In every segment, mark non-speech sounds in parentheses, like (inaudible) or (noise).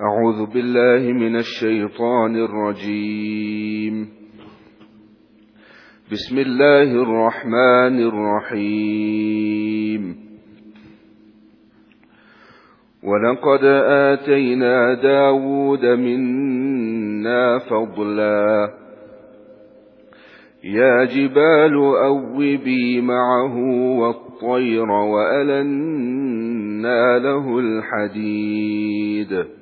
أعوذ بالله من الشيطان الرجيم. بسم الله الرحمن الرحيم. ولقد آتينا داود منا فضلا. يا جبال أوبي معه والطير وألنا له الحديد.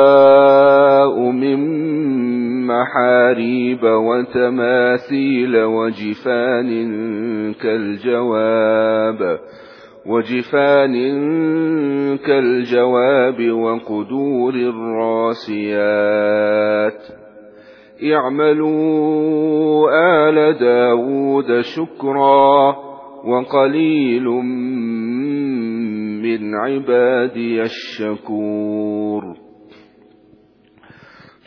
محاريب وتماثيل وجفان كالجواب وجفان كالجواب وقدور الراسيات. اعملوا آل داود شكرا وقليل من عبادي الشكور.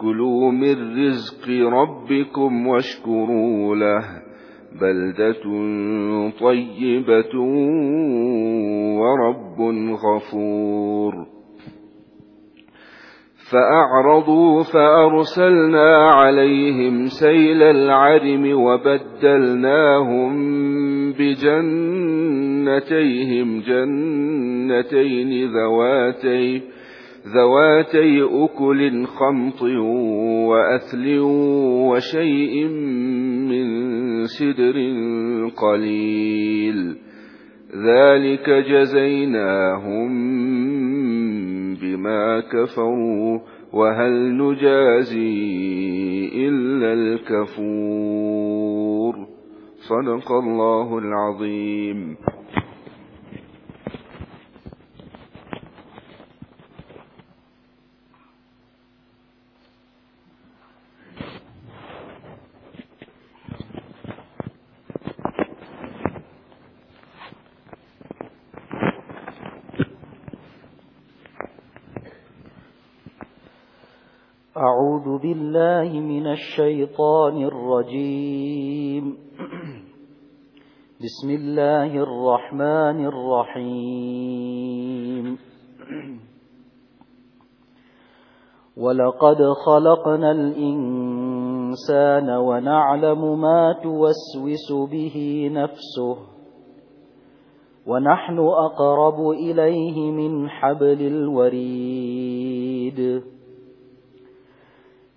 كلوا من رزق ربكم واشكروا له بلدة طيبة ورب غفور فأعرضوا فأرسلنا عليهم سيل العرم وبدلناهم بجنتيهم جنتين ذواتي ذواتي أكل خمط وأثل وشيء من سدر قليل. ذلك جزيناهم بما كفروا وهل نجازي إلا الكفور. صدق الله العظيم أعوذ بالله من الشيطان الرجيم. (clears throat) بسم الله الرحمن الرحيم. (clears throat) ولقد خلقنا الإنسان ونعلم ما توسوس به نفسه ونحن أقرب إليه من حبل الوريد.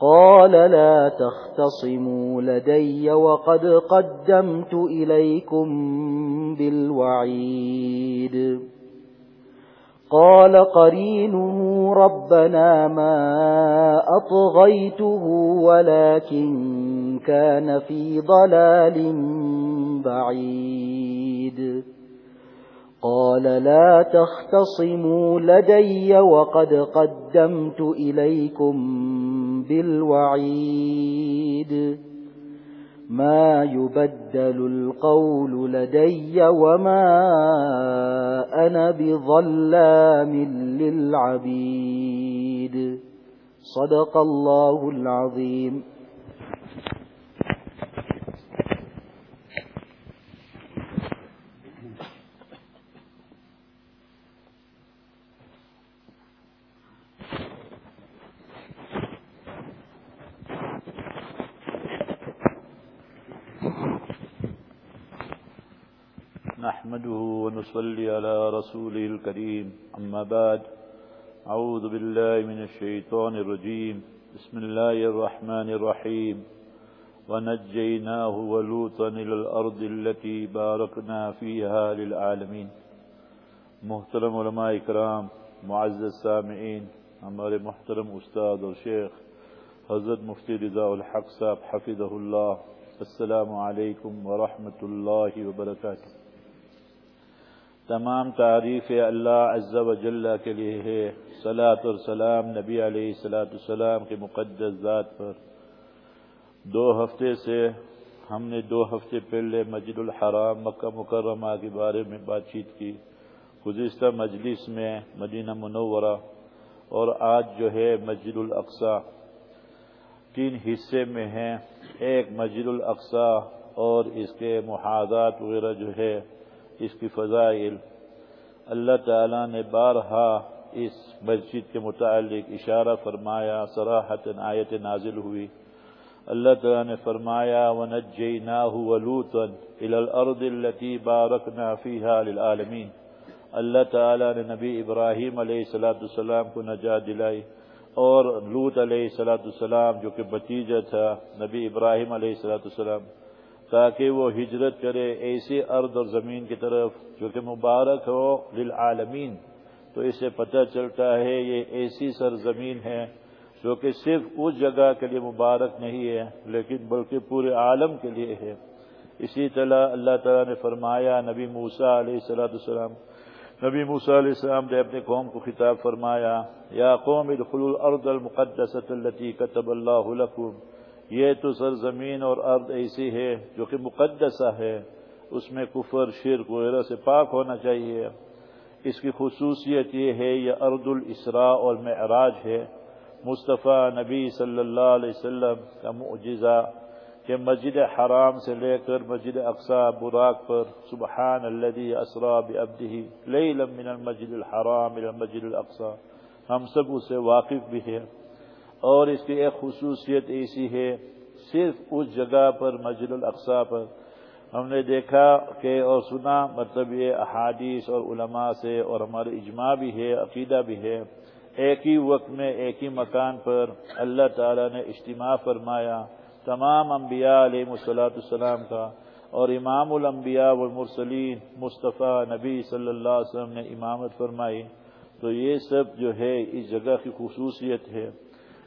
قال لا تختصموا لدي وقد قدمت إليكم بالوعيد. قال قرينه ربنا ما أطغيته ولكن كان في ضلال بعيد. قال لا تختصموا لدي وقد قدمت إليكم بالوعيد. ما يبدل القول لدي وما أنا بظلام للعبيد. صدق الله العظيم. نحمده ونصلي على رسوله الكريم. أما بعد، أعوذ بالله من الشيطان الرجيم. بسم الله الرحمن الرحيم. ونجيناه ولوطا إلى الأرض التي باركنا فيها للعالمين. محترم علماء اکرام معزز سامعین، ہمارے محترم استاد اور شیخ حضرت مفتی رضا الحق صاحب حفظہ اللہ. السلام علیکم ورحمۃ اللہ وبرکاتہ. تمام تعریف اللہ عز و جل کے لیے ہے۔ صلاۃ اور سلام نبی علیہ صلاۃ السلام کے مقدس ذات پر۔ دو ہفتے سے ہم نے دو ہفتے پہلے مسجد الحرام مکہ مکرمہ کے بارے میں بات چیت کی۔ گزشتہ مجلس میں مدینہ منورہ اور آج جو ہے مسجد الاقصی۔ تین حصے میں ہیں۔ ایک مسجد الاقصی اور اس کے محاذات وغیرہ جو ہے اس کی فضائل اللہ تعالی نے بارہا اس مسجد کے متعلق اشارہ فرمایا سراحت آیت نازل ہوئی۔ اللہ تعالی نے فرمایا، وَنَجَّيْنَاهُ وَلُوتًا إِلَى الْأَرْضِ الَّتِي بَارَكْنَا فِيهَا لِلْعَالَمِينَ۔ اللہ تعالی نے نبی ابراہیم علیہ السلام کو نجات دلائی اور لوت علیہ السلام جو کہ بتیجہ تھا، نبی ابراہیم علیہ السلام تاکہ وہ ہجرت کرے ایسی ارض اور زمین کی طرف جو کہ مبارک ہو للعالمین۔ تو اسے پتہ چلتا ہے یہ ایسی سرزمین ہے جو کہ صرف اس جگہ کے لیے مبارک نہیں ہے، لیکن بلکہ پورے عالم کے لیے ہے۔ اسی طرح اللہ تعالیٰ نے فرمایا، نبی موسا علیہ السلاۃ السلام نبی موسا علیہ السلام نے اپنے قوم کو خطاب فرمایا، یا قوم ادخلوا الارض المقدسة التي كتب الله لكم یہ تو سرزمین اور ارض ایسی ہے جو کہ مقدسہ ہے۔ اس میں کفر، شرک وغیرہ سے پاک ہونا چاہیے۔ اس کی خصوصیت یہ ہے، یہ ارد الاسراء اور معراج ہے۔ مصطفیٰ نبی صلی اللہ علیہ وسلم کا معجزہ کہ مسجد حرام سے لے کر مسجد اقسا براق پر سبحان الذي اسرا بعبده ليلا من المسجد الحرام الى المسجد الاقصى ہم سب اسے واقف بھی ہیں۔ اور اس کی ایک خصوصیت ایسی ہے، صرف اس جگہ پر مسجد الاقصا پر۔ ہم نے دیکھا کہ اور سنا مطلب یہ احادیث اور علماء سے اور ہمارے اجماع بھی ہے، عقیدہ بھی ہے۔ ایک ہی وقت میں، ایک ہی مکان پر اللہ تعالی نے اجتماع فرمایا، تمام انبیاء علیہ مسلاۃ السلام کا۔ اور امام الانبیاء والمرسلین، مصطفیٰ نبی صلی اللہ علیہ وسلم نے امامت فرمائی۔ تو یہ سب جو ہے، اس جگہ کی خصوصیت ہے۔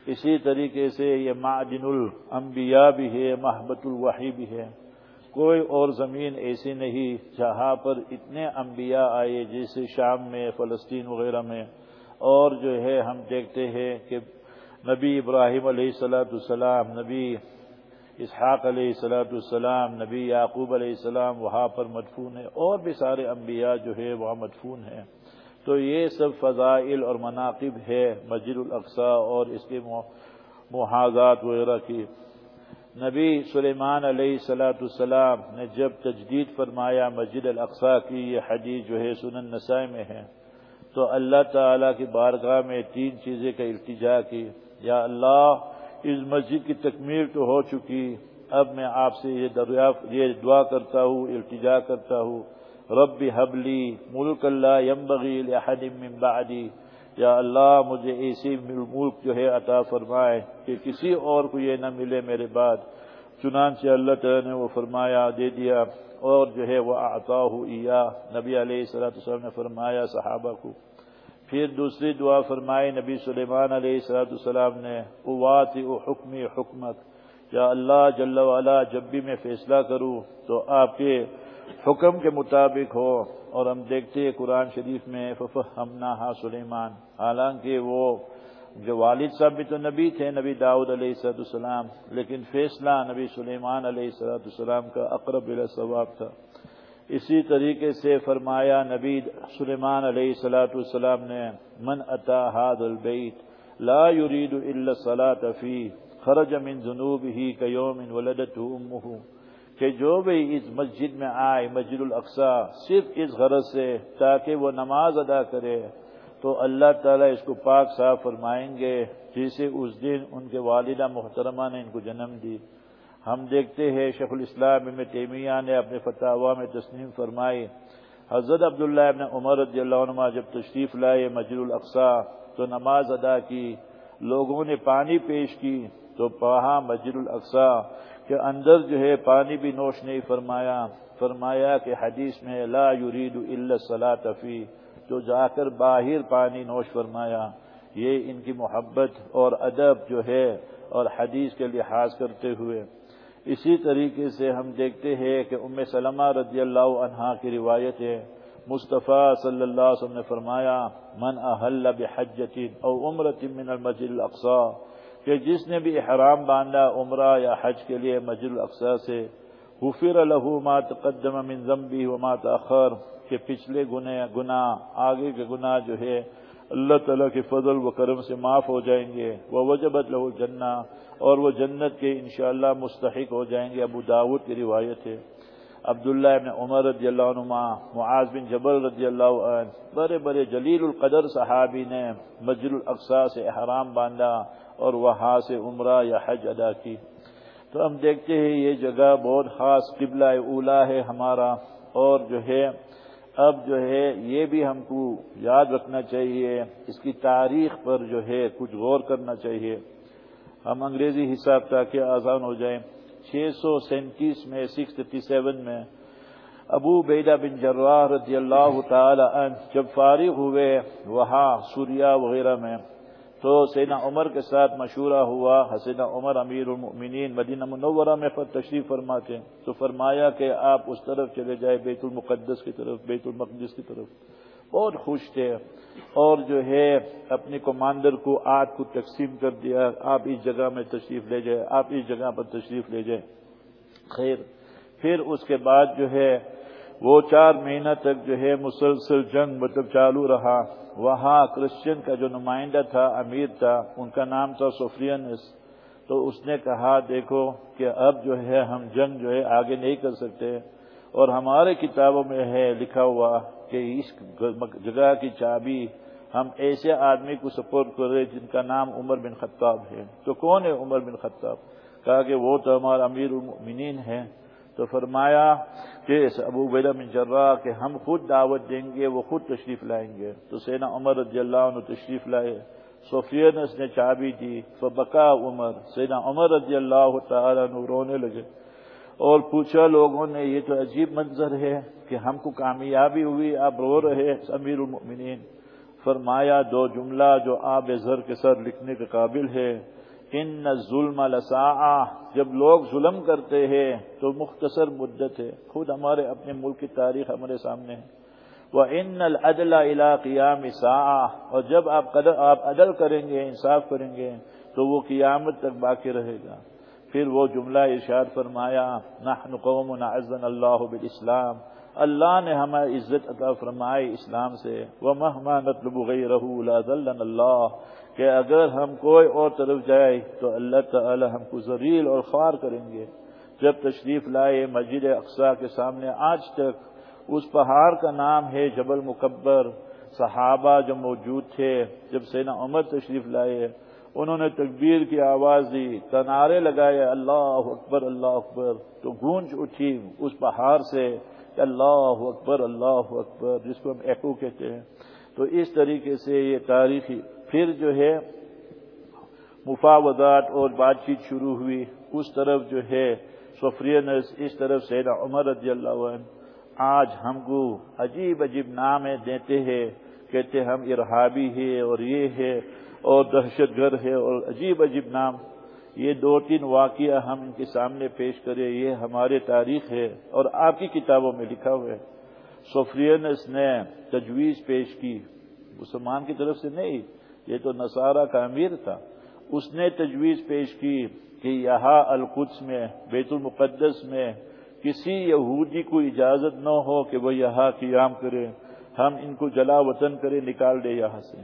اسی طریقے سے یہ معدن الانبیاء بھی ہے، محبت الوحی بھی ہے۔ کوئی اور زمین ایسی نہیں جہاں پر اتنے انبیاء آئے جیسے شام میں، فلسطین وغیرہ میں۔ اور جو ہے، ہم دیکھتے ہیں کہ نبی ابراہیم علیہ السلاۃ السلام نبی اسحاق علیہ السلاۃ السلام نبی یعقوب علیہ السلام وہاں پر مدفون ہے اور بھی سارے انبیاء جو ہے وہاں مدفون ہیں۔ تو یہ سب فضائل اور مناقب ہے مسجد الاقصا اور اس کے محاذات وغیرہ کی۔ نبی سلیمان علیہ السلاۃ السلام نے جب تجدید فرمایا مسجد الاقصا کی، یہ حدیث جو ہے سنن نسائی میں ہے، تو اللہ تعالی کی بارگاہ میں تین چیزیں کا التجا کی۔ یا اللہ، اس مسجد کی تکمیل تو ہو چکی، اب میں آپ سے یہ دریافت، یہ دعا کرتا ہوں، التجا کرتا ہوں۔ رب حبلی ملک اللہ یمبغی لحد من بعدی۔ یا اللہ، مجھے ایسی ملک جو ہے عطا فرمائے کہ کسی اور کو یہ نہ ملے میرے بعد۔ چنانچہ اللہ تعالی نے وہ فرمایا، دے دیا۔ اور جو ہے وہ عطا ایا نبی علیہ السلاۃ السلام نے فرمایا صحابہ کو۔ پھر دوسری دعا فرمائے نبی سلیمان علیہ السلاۃ السلام نے اوات و حکمی حکمت۔ یا اللہ جل والا جب بھی میں فیصلہ کروں تو آپ کے حکم کے مطابق ہو اور ہم دیکھتے ہیں قرآن شریف میں فف ہمنا ہا سلیمان۔ حالانکہ وہ جو والد صاحب بھی تو نبی تھے، نبی داؤد علیہ صد السلام لیکن فیصلہ نبی سلیمان علیہ صلاحت السلام کا اقرب ثواب تھا۔ اسی طریقے سے فرمایا نبی سلیمان علیہ صلاحت السلام نے، من اتا حاد البیت لا يريد الا الصلاة فی، خرج من ذنوب ہی کیوم ولدت امہ کہ جو بھی اس مسجد میں آئے مسجد الاقصا صرف اس غرض سے تاکہ وہ نماز ادا کرے، تو اللہ تعالیٰ اس کو پاک صاف فرمائیں گے جسے اس دن ان کے والدہ محترمہ نے ان کو جنم دی۔ ہم دیکھتے ہیں شیخ الاسلام ابن تیمیہ نے اپنے فتح میں تسلیم فرمائی۔ حضرت عبداللہ ابن عمر رضی اللہ عنہ جب تشریف لائے مسجد الاقصا تو نماز ادا کی، لوگوں نے پانی پیش کی، تو وہاں مسجد الاقصا کہ اندر جو ہے پانی بھی نوش نہیں فرمایا فرمایا کہ حدیث میں لا یرید الا الصلاۃ فی، جو جا کر باہر پانی نوش فرمایا، یہ ان کی محبت اور ادب جو ہے اور حدیث کے لحاظ کرتے ہوئے۔ اسی طریقے سے ہم دیکھتے ہیں کہ ام سلمہ رضی اللہ عنہا کی روایت ہے، مصطفیٰ صلی اللہ علیہ وسلم نے فرمایا، من احل بحجت او عمرت من المسجد الاقصى کہ جس نے بھی احرام باندھا عمرہ یا حج کے لیے مسجد الاقصا سے حفر له ما تقدم من ذنبه وما تاخر کہ پچھلے گناہ آگے کے گناہ جو ہے، اللہ تعالیٰ کے فضل و کرم سے معاف ہو جائیں گے وہ وجبت له الجنہ، اور وہ جنت کے انشاءاللہ مستحق ہو جائیں گے۔ ابو داود کی روایت ہے۔ عبداللہ ابن عمر رضی اللہ عنہ، معاذ بن جبل رضی اللہ عنہ، بڑے بڑے جلیل القدر صحابی نے مسجد الاقصا سے احرام باندھا۔ اور وہاں سے عمرہ یا حج ادا کی۔ تو ہم دیکھتے ہیں یہ جگہ بہت خاص قبلہ اولا ہے ہمارا، اور جو ہے، اب جو ہے، یہ بھی ہم کو یاد رکھنا چاہیے۔ اس کی تاریخ پر جو ہے، کچھ غور کرنا چاہیے۔ ہم انگریزی حساب تاکہ آسان ہو جائیں۔ چھ سو سینتیس میں، سکس تھرٹی سیون میں ابو بیدہ بن جرواہ رضی اللہ تعالی عنہ جب فارغ ہوئے، وہاں سوریا وغیرہ میں تو سینا عمر کے ساتھ مشورہ ہوا حسینہ عمر امیر المؤمنین مدینہ منورہ میں تشریف فرماتے تو فرمایا کہ آپ اس طرف چلے جائے بیت المقدس کی طرف، بیت المقدس کی طرف۔ بہت خوش تھے۔ اور جو ہے اپنے کمانڈر کو آگ کو تقسیم کر دیا۔ آپ اس جگہ میں تشریف لے جائے آپ اس جگہ پر تشریف لے جائیں۔ خیر۔ پھر اس کے بعد جو ہے وہ چار مہینہ تک جو ہے مسلسل جنگ مطلب چالو رہا۔ وہاں کرسچن کا جو نمائندہ تھا، امیر تھا، ان کا نام تھا سوفرینس تو اس نے کہا، دیکھو کہ اب جو ہے ہم جنگ جو ہے آگے نہیں کر سکتے۔ اور ہمارے کتابوں میں ہے لکھا ہوا کہ اس جگہ کی چابی ہم ایسے آدمی کو سپورٹ کر رہے جن کا نام عمر بن خطاب ہے۔ تو کون ہے عمر بن خطاب؟ کہا کہ وہ تو ہمارا امیر المؤمنین ہے تو فرمایا کہ ابو بن جرا کہ ہم خود دعوت دیں گے، وہ خود تشریف لائیں گے۔ تو سینا عمر رضی اللہ عنہ تشریف لائے سفیانس نے چابی دی، فبکا عمر۔ سینا عمر رضی اللہ تعالیٰ عنہ رونے لگے۔ اور پوچھا لوگوں نے، یہ تو عجیب منظر ہے کہ ہم کو کامیابی ہوئی، آپ رو رہے امیر المؤمنین۔ فرمایا، دو جملہ جو آب زر کے سر لکھنے کے قابل ہے ان ظلم لسا جب لوگ ظلم کرتے ہیں تو مختصر مدت ہے۔ خود ہمارے اپنے ملک کی تاریخ ہمارے سامنے ہے۔ وہ ان العدل الا قیام سا اور جب آپ آپ عدل کریں گے، انصاف کریں گے، تو وہ قیامت تک باقی رہے گا۔ پھر وہ جملہ ارشاد فرمایا، نحن قوم عزن اللہ بالاسلام اللہ نے ہمیں عزت عطا فرمائی اسلام سے۔ وہ مہما نطلب غیرہ لا ذلن اللہ کہ اگر ہم کوئی اور طرف جائے تو اللہ تعالی ہم کو ذریل اور خوار کریں گے۔ جب تشریف لائے مسجد اقسا کے سامنے آج تک اس پہاڑ کا نام ہے جبل مکبر۔ صحابہ جو موجود تھے، جب سینا عمر تشریف لائے، انہوں نے تکبیر کی آواز دی تنارے لگائے، اللہ اکبر اللہ اکبر۔ تو گونج اٹھی اس پہاڑ سے کہ اللہ اکبر اللہ اکبر، جس کو ہم ایکو کہتے ہیں۔ تو اس طریقے سے یہ تاریخی پھر جو ہے مفاوضات اور بات چیت شروع ہوئی۔ اس طرف جو ہے سفرینس اس طرف سیدہ عمر رضی اللہ عنہ، آج ہم کو عجیب عجیب نام دیتے ہیں، کہتے ہم ارحابی ہے اور یہ ہے اور دہشت گرد ہے اور عجیب عجیب نام۔ یہ دو تین واقعہ ہم ان کے سامنے پیش کرے یہ ہمارے تاریخ ہے اور آپ کی کتابوں میں لکھا ہوا ہے۔ سفرینس نے تجویز پیش کی، مسلمان کی طرف سے نہیں یہ تو نصارہ کا امیر تھا، اس نے تجویز پیش کی کہ یہاں القدس میں، بیت المقدس میں کسی یہودی کو اجازت نہ ہو کہ وہ یہاں قیام کرے، ہم ان کو جلا وطن کرے، نکال دے یہاں سے۔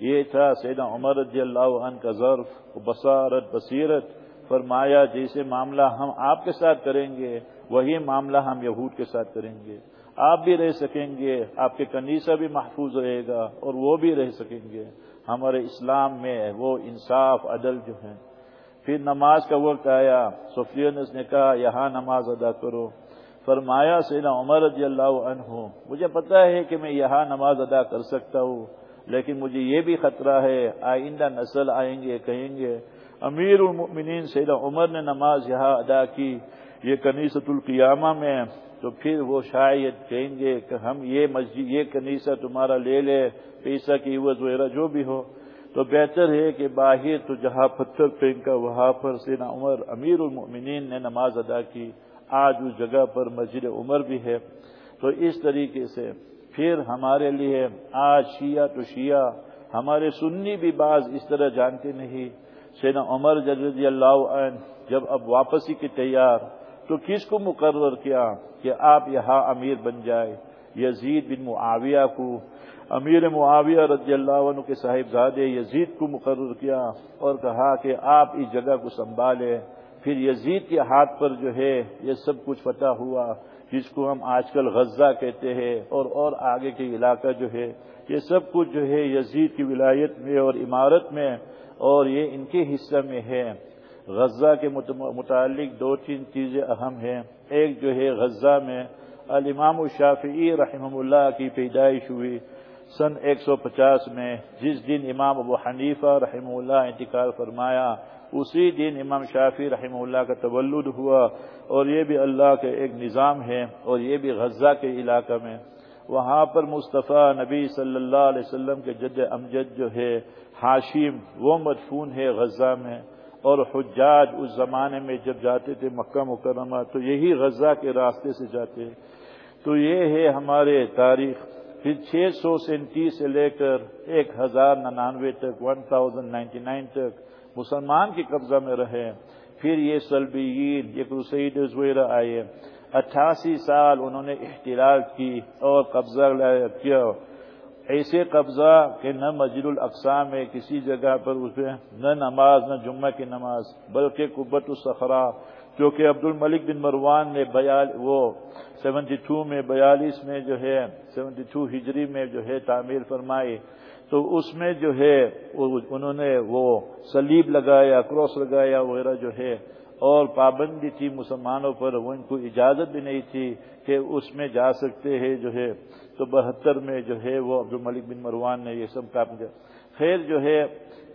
یہ تھا سیدہ عمر رضی اللہ عنہ کا ظرف، بصارت، بصیرت، فرمایا جیسے معاملہ ہم آپ کے ساتھ کریں گے، وہی معاملہ ہم یہود کے ساتھ کریں گے۔ آپ بھی رہ سکیں گے، آپ کے کنیسا بھی محفوظ رہے گا اور وہ بھی رہ سکیں گے۔ ہمارے اسلام میں وہ انصاف عدل جو ہے پھر نماز کا وقت آیا سفیانس نے کہا، یہاں نماز ادا کرو۔ فرمایا سینا عمر رضی اللہ عنہ، مجھے پتا ہے کہ میں یہاں نماز ادا کر سکتا ہوں، لیکن مجھے یہ بھی خطرہ ہے، آئندہ نسل آئیں گے، کہیں گے۔ امیر المؤمنین سیدہ عمر نے نماز یہاں ادا کی۔ یہ کنیست القیامہ میں تو پھر وہ شاید کہیں گے کہ ہم یہ مسجد یہ کنیسا تمہارا لے لے، پیسہ کی عوض وغیرہ جو بھی ہو۔ تو بہتر ہے کہ باہر تو جہاں پتھر پھینکا وہاں پر سینا عمر امیر المؤمنین نے نماز ادا کی، آج اس جگہ پر مسجد عمر بھی ہے۔ تو اس طریقے سے پھر ہمارے لیے آج شیعہ تو شیعہ، ہمارے سنی بھی بعض اس طرح جانتے نہیں۔ سینا عمر رضی اللہ عنہ جب اب واپسی کی تیار تو کس کو مقرر کیا کہ آپ یہاں امیر بن جائے؟ یزید بن معاویہ کو۔ امیر معاویہ رضی اللہ عنہ کے صاحب زادے یزید کو مقرر کیا اور کہا کہ آپ اس جگہ کو سنبھالے پھر یزید کے ہاتھ پر جو ہے یہ سب کچھ فتح ہوا، جس کو ہم آج کل غزہ کہتے ہیں اور اور آگے کے علاقہ جو ہے، یہ سب کچھ جو ہے یزید کی ولایت میں اور عمارت میں اور یہ ان کے حصہ میں ہے۔ غزہ کے متعلق دو تین چیزیں اہم ہیں۔ ایک جو ہے غزہ میں الامام الشافعی رحمہ اللہ کی پیدائش ہوئی سن ایک سو پچاس میں، جس دن امام ابو حنیفہ رحمہ اللہ انتقال فرمایا، اسی دن امام شافی رحمہ اللہ کا تولد ہوا اور یہ بھی اللہ کا ایک نظام ہے اور یہ بھی غزہ کے علاقہ میں۔ وہاں پر مصطفیٰ نبی صلی اللہ علیہ وسلم کے جد امجد جو ہے حاشم وہ مدفون ہے غزہ میں۔ اور حجاج اس زمانے میں جب جاتے تھے مکہ مکرمہ، تو یہی غزہ کے راستے سے جاتے تو یہ ہے ہمارے تاریخ۔ پھر چھ سو سینتیس سے لے کر ایک ہزار ننانوے تک، ون تھاؤزینڈ نائنٹی نائن تک مسلمان کے قبضہ میں رہے۔ پھر یہ سلبیین، یہ کروسیڈ وغیرہ آئے۔ اٹھاسی سال انہوں نے احتلال کی اور قبضہ کیا۔ ایسے قبضہ کہ نہ مسجد الاقسام میں کسی جگہ پر اسے نہ نماز، نہ جمعہ کی نماز، بلکہ قبت الصخرا جو کہ عبد الملک بن مروان نے بیال، وہ سیونٹی ٹو میں بیالیس میں جو ہے سیونٹی ٹو ہجری میں جو ہے تعمیر فرمائی، تو اس میں جو ہے، انہوں نے وہ سلیب لگایا، کراس لگایا وغیرہ جو ہے، اور پابندی تھی مسلمانوں پر، وہ ان کو اجازت بھی نہیں تھی کہ اس میں جا سکتے ہیں جو ہے تو بہتر میں جو ہے وہ عبد الملک بن مروان نے یہ سب کام کیا۔ خیر جو ہے،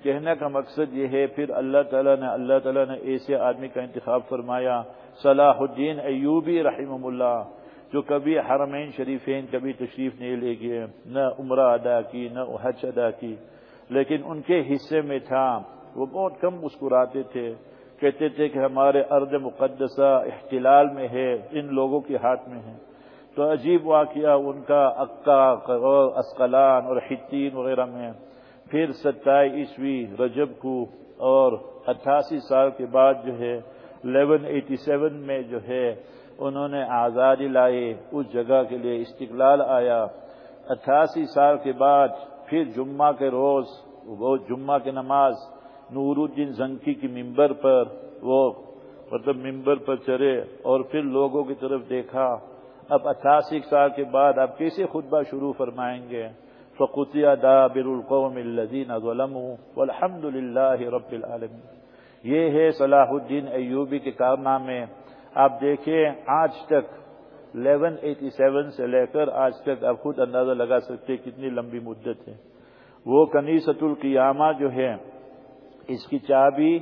کہنے کا مقصد یہ ہے، پھر اللہ تعالیٰ نے، اللہ تعالیٰ نے ایسے آدمی کا انتخاب فرمایا، صلاح الدین ایوبی رحمہ اللہ جو کبھی حرمین شریفین کبھی تشریف نہیں لے گئے، نہ عمرہ ادا کی، نہ حج ادا کی۔ لیکن ان کے حصے میں تھا۔ وہ بہت کم مسکراتے تھے۔ کہتے تھے کہ ہمارے ارد مقدسہ احتلال میں ہے، ان لوگوں کے ہاتھ میں ہے۔ تو عجیب واقعہ ان کا عکا اور اسقلان اور حتین وغیرہ میں پھر ستائی عیسوی رجب کو اور اٹھاسی سال کے بعد جو ہے، الیون ایٹی سیون میں جو ہے، انہوں نے آزادی لائی اس جگہ کے لیے استقلال آیا۔ اٹھاسی سال کے بعد پھر جمعہ کے روز، وہ جمعہ کی نماز نور الدین زنکی کی ممبر پر وہ مطلب ممبر پر چڑھے اور پھر لوگوں کی طرف دیکھا۔ اب اٹھاسی سال کے بعد آپ کیسے خطبہ شروع فرمائیں گے؟ فقطیہ دابر القوم الذین ظلموا والحمد للہ رب العالمین۔ یہ ہے صلاح الدین ایوبی کے کارنامے۔ آپ دیکھیں، آج تک 1187 سے لے کر آج تک آپ خود اندازہ لگا سکتے کتنی لمبی مدت ہے۔ وہ کنیست القیامہ جو ہے، اس کی چابی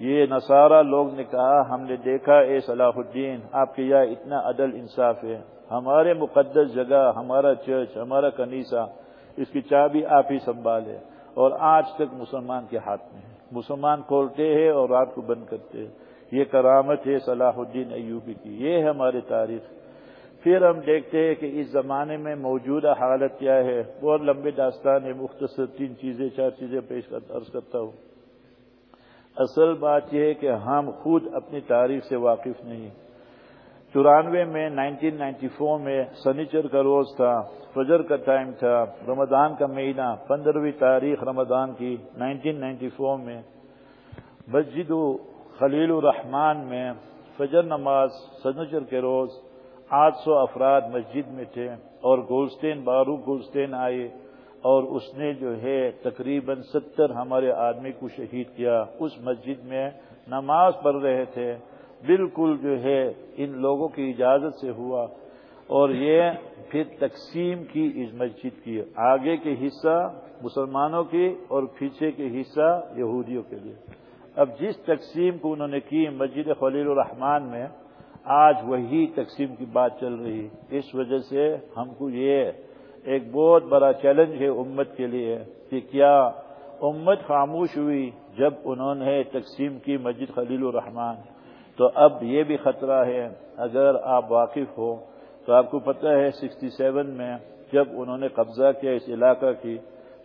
یہ نصارہ لوگ نے کہا، ہم نے دیکھا، اے صلاح الدین، آپ کے یہاں اتنا عدل انصاف ہے۔ ہمارے مقدس جگہ، ہمارا چرچ، ہمارا کنیسا اس کی چابی آپ ہی سنبھالے۔ اور آج تک مسلمان کے ہاتھ میں ہے۔ مسلمان کھولتے ہیں اور رات کو بند کرتے ہیں۔ یہ کرامت ہے صلاح الدین ایوبی کی۔ یہ ہے ہماری تاریخ۔ پھر ہم دیکھتے ہیں کہ اس زمانے میں موجودہ حالت کیا ہے۔ بہت لمبے داستان ہے، مختصر تین چیزیں، چار چیزیں پیش عرض کرتا ہوں۔ اصل بات یہ ہے کہ ہم خود اپنی تاریخ سے واقف نہیں۔ چورانوے میں نائنٹین نائنٹی فور میں سنیچر کا روز تھا، فجر کا ٹائم تھا، رمضان کا مہینہ پندرہویں تاریخ رمضان کی نائنٹین نائنٹی فور میں۔ مسجد خلیل الرحمان میں فجر نماز سنیچر کے روز آٹھ سو افراد مسجد میں تھے اور گولسٹین بارو گولسٹین آئے۔ اور اس نے جو ہے تقریباً ستر ہمارے آدمی کو شہید کیا اس مسجد میں نماز پڑھ رہے تھے۔ بالکل جو ہے ان لوگوں کی اجازت سے ہوا اور یہ پھر تقسیم کی اس مسجد کی، آگے کے حصہ مسلمانوں کی اور پیچھے کے حصہ یہودیوں کے لیے۔ اب جس تقسیم کو انہوں نے کی مسجد خلیل الرحمان میں، آج وہی تقسیم کی بات چل رہی۔ اس وجہ سے ہم کو یہ ایک بہت بڑا چیلنج ہے امت کے لیے کہ کیا امت خاموش ہوئی جب انہوں نے تقسیم کی مسجد خلیل الرحمان تو اب یہ بھی خطرہ ہے، اگر آپ واقف ہو تو آپ کو پتہ ہے سکسٹی سیون میں جب انہوں نے قبضہ کیا اس علاقہ کی،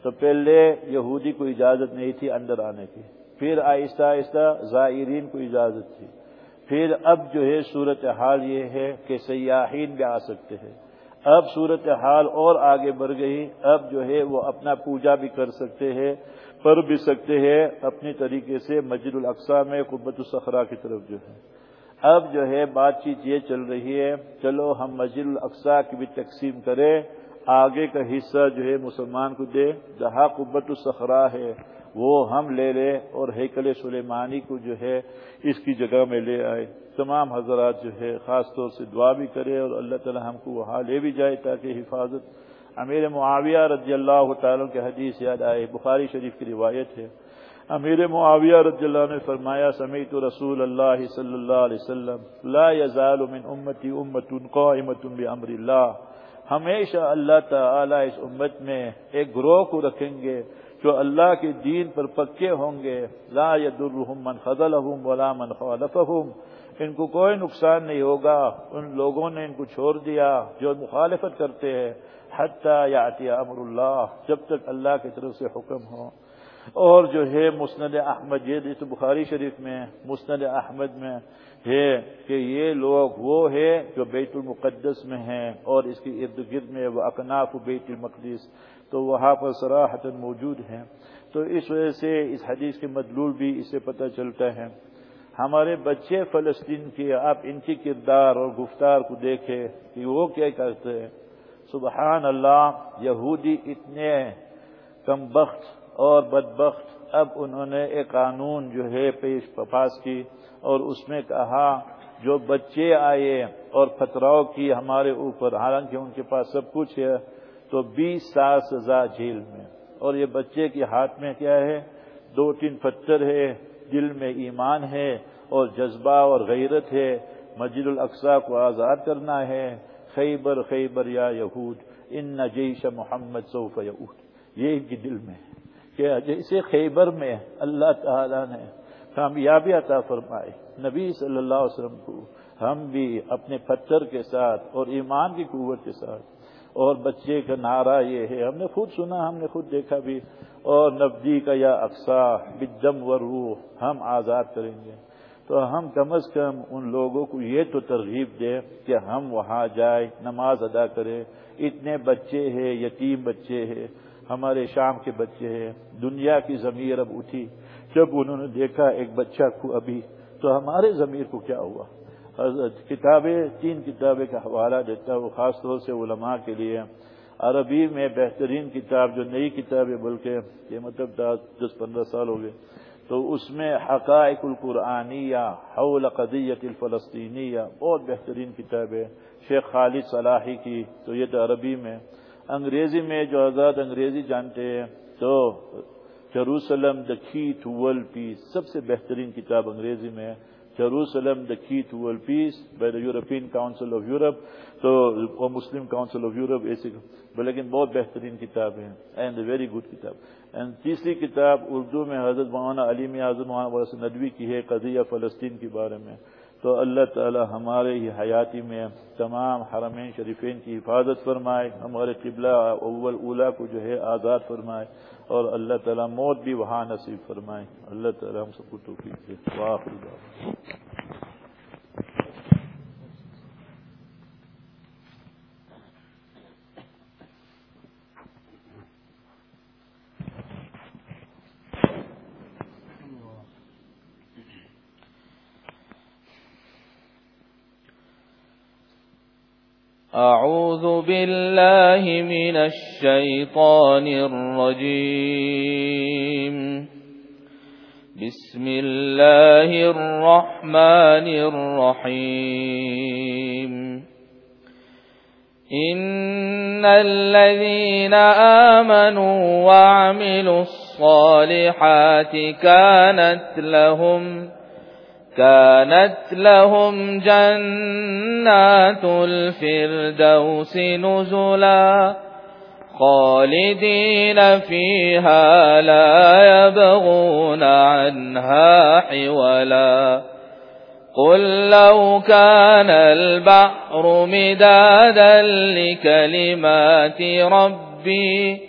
تو پہلے یہودی کو اجازت نہیں تھی اندر آنے کی، پھر آہستہ آہستہ زائرین کو اجازت تھی۔ پھر اب جو ہے صورت حال یہ ہے کہ سیاحین بھی آ سکتے ہیں۔ اب صورت حال اور آگے بڑھ گئی۔ اب جو ہے وہ اپنا پوجا بھی کر سکتے ہیں پر بھی سکتے ہیں۔ اپنی طریقے سے مسجد الاقسا میں قبت الصخرا کی طرف جو ہے۔ اب جو ہے بات چیت یہ چل رہی ہے، چلو ہم مسجد الاقسا کی بھی تقسیم کریں۔ آگے کا حصہ جو ہے مسلمان کو دے۔ جہاں قبت الصخرا ہے، وہ ہم لے لیں اور ہیکل سلیمانی کو جو ہے اس کی جگہ میں لے آئے تمام حضرات جو ہے خاص طور سے دعا بھی کرے اور اللہ تعالی ہم کو وہاں لے بھی جائے تاکہ حفاظت امیر معاویہ رضی اللہ تعالیٰ کے حدیث یاد آئے، بخاری شریف کی روایت ہے۔ امیر معاویہ رضی اللہ نے فرمایا، سمیت رسول اللہ صلی اللہ علیہ وسلم، لا يزال من امتی امت قائمت بامر اللہ۔ ہمیشہ اللہ تعالی اس امت میں ایک گروہ کو رکھیں گے جو اللہ کے دین پر پکے ہوں گے۔ لا يدرهم من خذلهم ولا من خالفهم ان کو کوئی نقصان نہیں ہوگا۔ ان لوگوں نے ان کو چھوڑ دیا جو مخالفت کرتے ہیں۔ حتیٰ یا امر اللہ، جب تک اللہ کی طرف سے حکم ہو۔ اور جو ہے مسند احمد، یہ تو بخاری شریف میں، مسند احمد میں ہے کہ یہ لوگ وہ ہے جو بیت المقدس میں ہیں اور اس کی ارد گرد میں وہ اکناف بیت المقدس، تو وہاں پر سراحت موجود ہیں۔ تو اس وجہ سے اس حدیث کے مدلول بھی اسے پتہ چلتا ہے۔ ہمارے بچے فلسطین کے آپ ان کی کردار اور گفتار کو دیکھیں کہ وہ کیا کرتے ہیں؟ سبحان اللہ، یہودی اتنے کم بخت اور بدبخت۔ اب انہوں نے ایک قانون جو ہے پیش پاس کی اور اس میں کہا، جو بچے آئے اور پتھراؤ کی ہمارے اوپر، حالانکہ ان کے پاس سب کچھ ہے، تو بیس سال سزا جیل میں۔ اور یہ بچے کے ہاتھ میں کیا ہے؟ دو تین پتھر ہے دل میں ایمان ہے اور جذبہ اور غیرت ہے مسجد الاقسا کو آزاد کرنا ہے۔ خیبر خیبر یا یہود، ان جیش محمد سوف یہود یہ ان کے دل میں کہ جیسے خیبر میں اللہ تعالی نے کامیابی عطا فرمائے نبی صلی اللہ علیہ وسلم کو ہم بھی اپنے پتھر کے ساتھ اور ایمان کی قوت کے ساتھ اور بچے کا نعرہ یہ ہے، ہم نے خود سنا، ہم نے خود دیکھا بھی۔ اور نبدی کا یا اقسا بدم و روح، ہم آزاد کریں گے۔ تو ہم کم از کم ان لوگوں کو یہ تو ترغیب دیں کہ ہم وہاں جائیں، نماز ادا کریں۔ اتنے بچے ہیں، یتیم بچے ہیں، ہمارے شام کے بچے ہیں۔ دنیا کی ضمیر اب اٹھی۔ جب انہوں نے دیکھا ایک بچہ کو ابھی، تو ہمارے ضمیر کو کیا ہوا؟ کتابیں، تین کتابیں کا حوالہ دیتا ہے وہ خاص طور سے علماء کے لیے۔ عربی میں بہترین کتاب جو نئی کتاب ہے بلکہ یہ مطلب دس پندرہ سال ہو گئے۔ تو اس میں حقائق القرآنیہ، حول قدیت الفلسطینیہ، بہت بہترین کتاب ہے۔ شیخ خالد صلاحی کی تو یہ تو عربی میں۔ انگریزی میں جو آزاد انگریزی جانتے ہیں، تو جروسلم دا کی ٹو پیس، سب سے بہترین کتاب انگریزی میں Jerusalem the key to world peace by the European council of Europe تو مسلم کاؤنسل آف یورپ ایسی لیکن بہت بہترین کتاب ہے اینڈ اے ویری گڈ کتاب. اینڈ تیسری کتاب اردو میں حضرت مولانا علیم اعظم مولانا ندوی کی ہے، قضیہ فلسطین کے بارے میں. تو اللہ تعالی ہمارے ہی حیاتی میں تمام حرمین شریفین کی حفاظت فرمائے، ہمارے قبلہ اول اولا کو جو ہے آزاد فرمائے. اور اللہ تعالیٰ موت بھی وہاں نصیب فرمائے۔ اللہ تعالیٰ ہم سب کو توفیق سے واہ أعوذ بالله من الشيطان الرجيم. بسم الله الرحمن الرحيم. إن الذين آمنوا وعملوا الصالحات كانت لهم كانت لهم جنات الفردوس نزلا خالدين فيها لا يبغون عنها حولا. قل لو كان البحر مدادا لكلمات ربي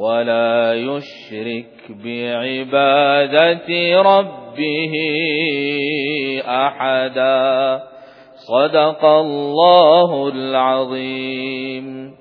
ولا يشرك بعبادة ربه أحدا صدق الله العظيم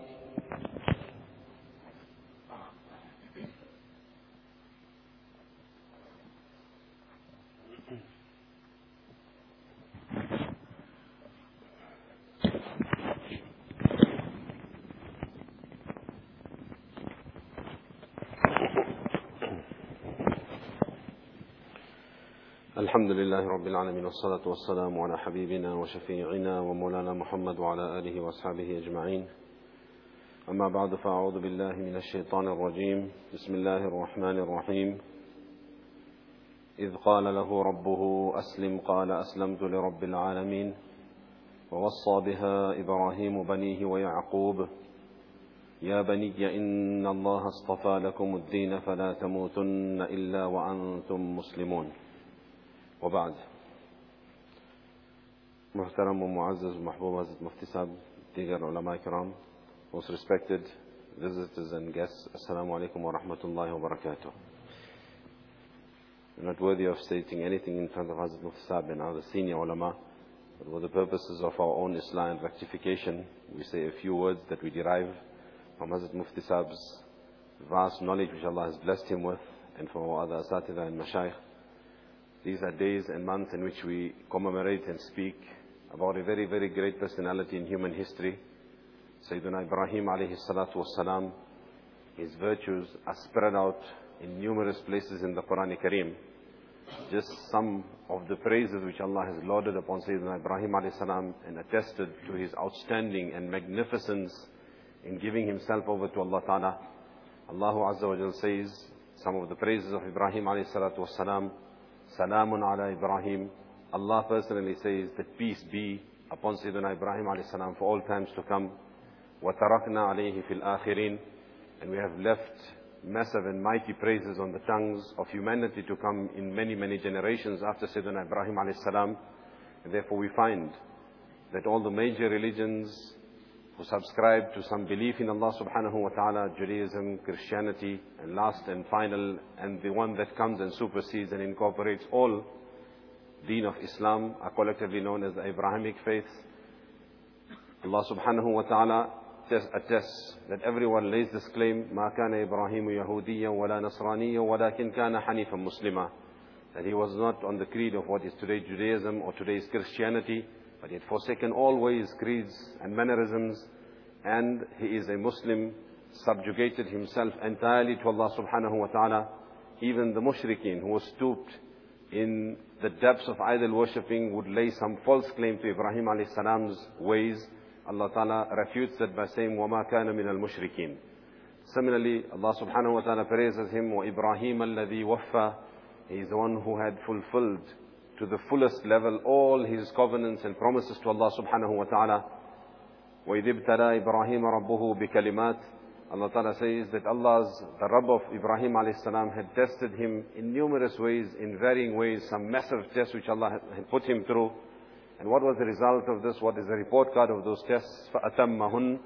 الحمد لله رب العالمين والصلاة والسلام على حبيبنا وشفيعنا ومولانا محمد وعلى آله وأصحابه أجمعين. أما بعد فأعوذ بالله من الشيطان الرجيم. بسم الله الرحمن الرحيم. إذ قال له ربه أسلم قال أسلمت لرب العالمين. ووصى بها إبراهيم بنيه ويعقوب يا بني إن الله اصطفى لكم الدين فلا تموتن إلا وأنتم مسلمون. وبعد محترم ومعزز ومحبوب عزيز مفتي صاحب دیگر علماء کرام most respected visitors and guests assalamu alaikum wa rahmatullahi wa barakatuh We're not worthy of stating anything in front of Hazrat Mufti Sahib and other senior ulama but for the purposes of our own Islam and rectification we say a few words that we derive from Hazrat Mufti Sahib's vast knowledge which Allah has blessed him with and from our other asatidha and mashayikh. These are days and months in which we commemorate and speak about a very, very great personality in human history. Sayyidina Ibrahim alayhi salatu wasalam. His virtues are spread out in numerous places in the Quran Kareem. Just some of the praises which Allah has lauded upon Sayyidina Ibrahim alayhi salam and attested to his outstanding and magnificence in giving himself over to Allah Ta'ala. Allah Azza wa Jal says some of the praises of Ibrahim alayhi salatu wasalam. Salamun ala Ibrahim. Allah personally says that peace be upon Sayyidina Ibrahim alayhi salam for all times to come. وَتَرَكْنَا عَلَيْهِ فِي الْآخِرِينَ And we have left massive and mighty praises on the tongues of humanity to come in many, many generations after Sayyidina Ibrahim alayhi salam. And therefore we find that all the major religions who subscribe to some belief in Allah subhanahu wa ta'ala, Judaism, Christianity, and last and final, and the one that comes and supersedes and incorporates all deen of Islam are collectively known as the Abrahamic faith. Allah subhanahu wa ta'ala attests that everyone lays this claim, ما كان إبراهيم يهوديا ولا نصرانيا ولكن كان حنيفا مسلما that he was not on the creed of what is today Judaism or today's Christianity, but he had forsaken all ways, creeds and mannerisms, and he is a Muslim, subjugated himself entirely to Allah subhanahu wa ta'ala. Even the mushrikeen who were stooped in the depths of idol worshipping would lay some false claim to Ibrahim alayhi salam's ways. Allah ta'ala refutes that by saying, وَمَا كَانَ مِنَ الْمُشْرِكِينَ Similarly, Allah subhanahu wa ta'ala praises him, وَإِبْرَاهِيمَ الَّذِي وَفَّى He is the one who had fulfilled to the fullest level all his covenants and promises to Allah subhanahu wa ta'ala. وَإِذِ ابْتَلَى إِبْرَاهِيمَ رَبُّهُ بِكَلِمَاتٍ Allah Ta'ala says that Allah's, the Rabb of Ibrahim alayhi salam had tested him in numerous ways, in varying ways, some massive tests which Allah had put him through. And what was the result of this? What is the report card of those tests? فَأَتَمَّهُنْ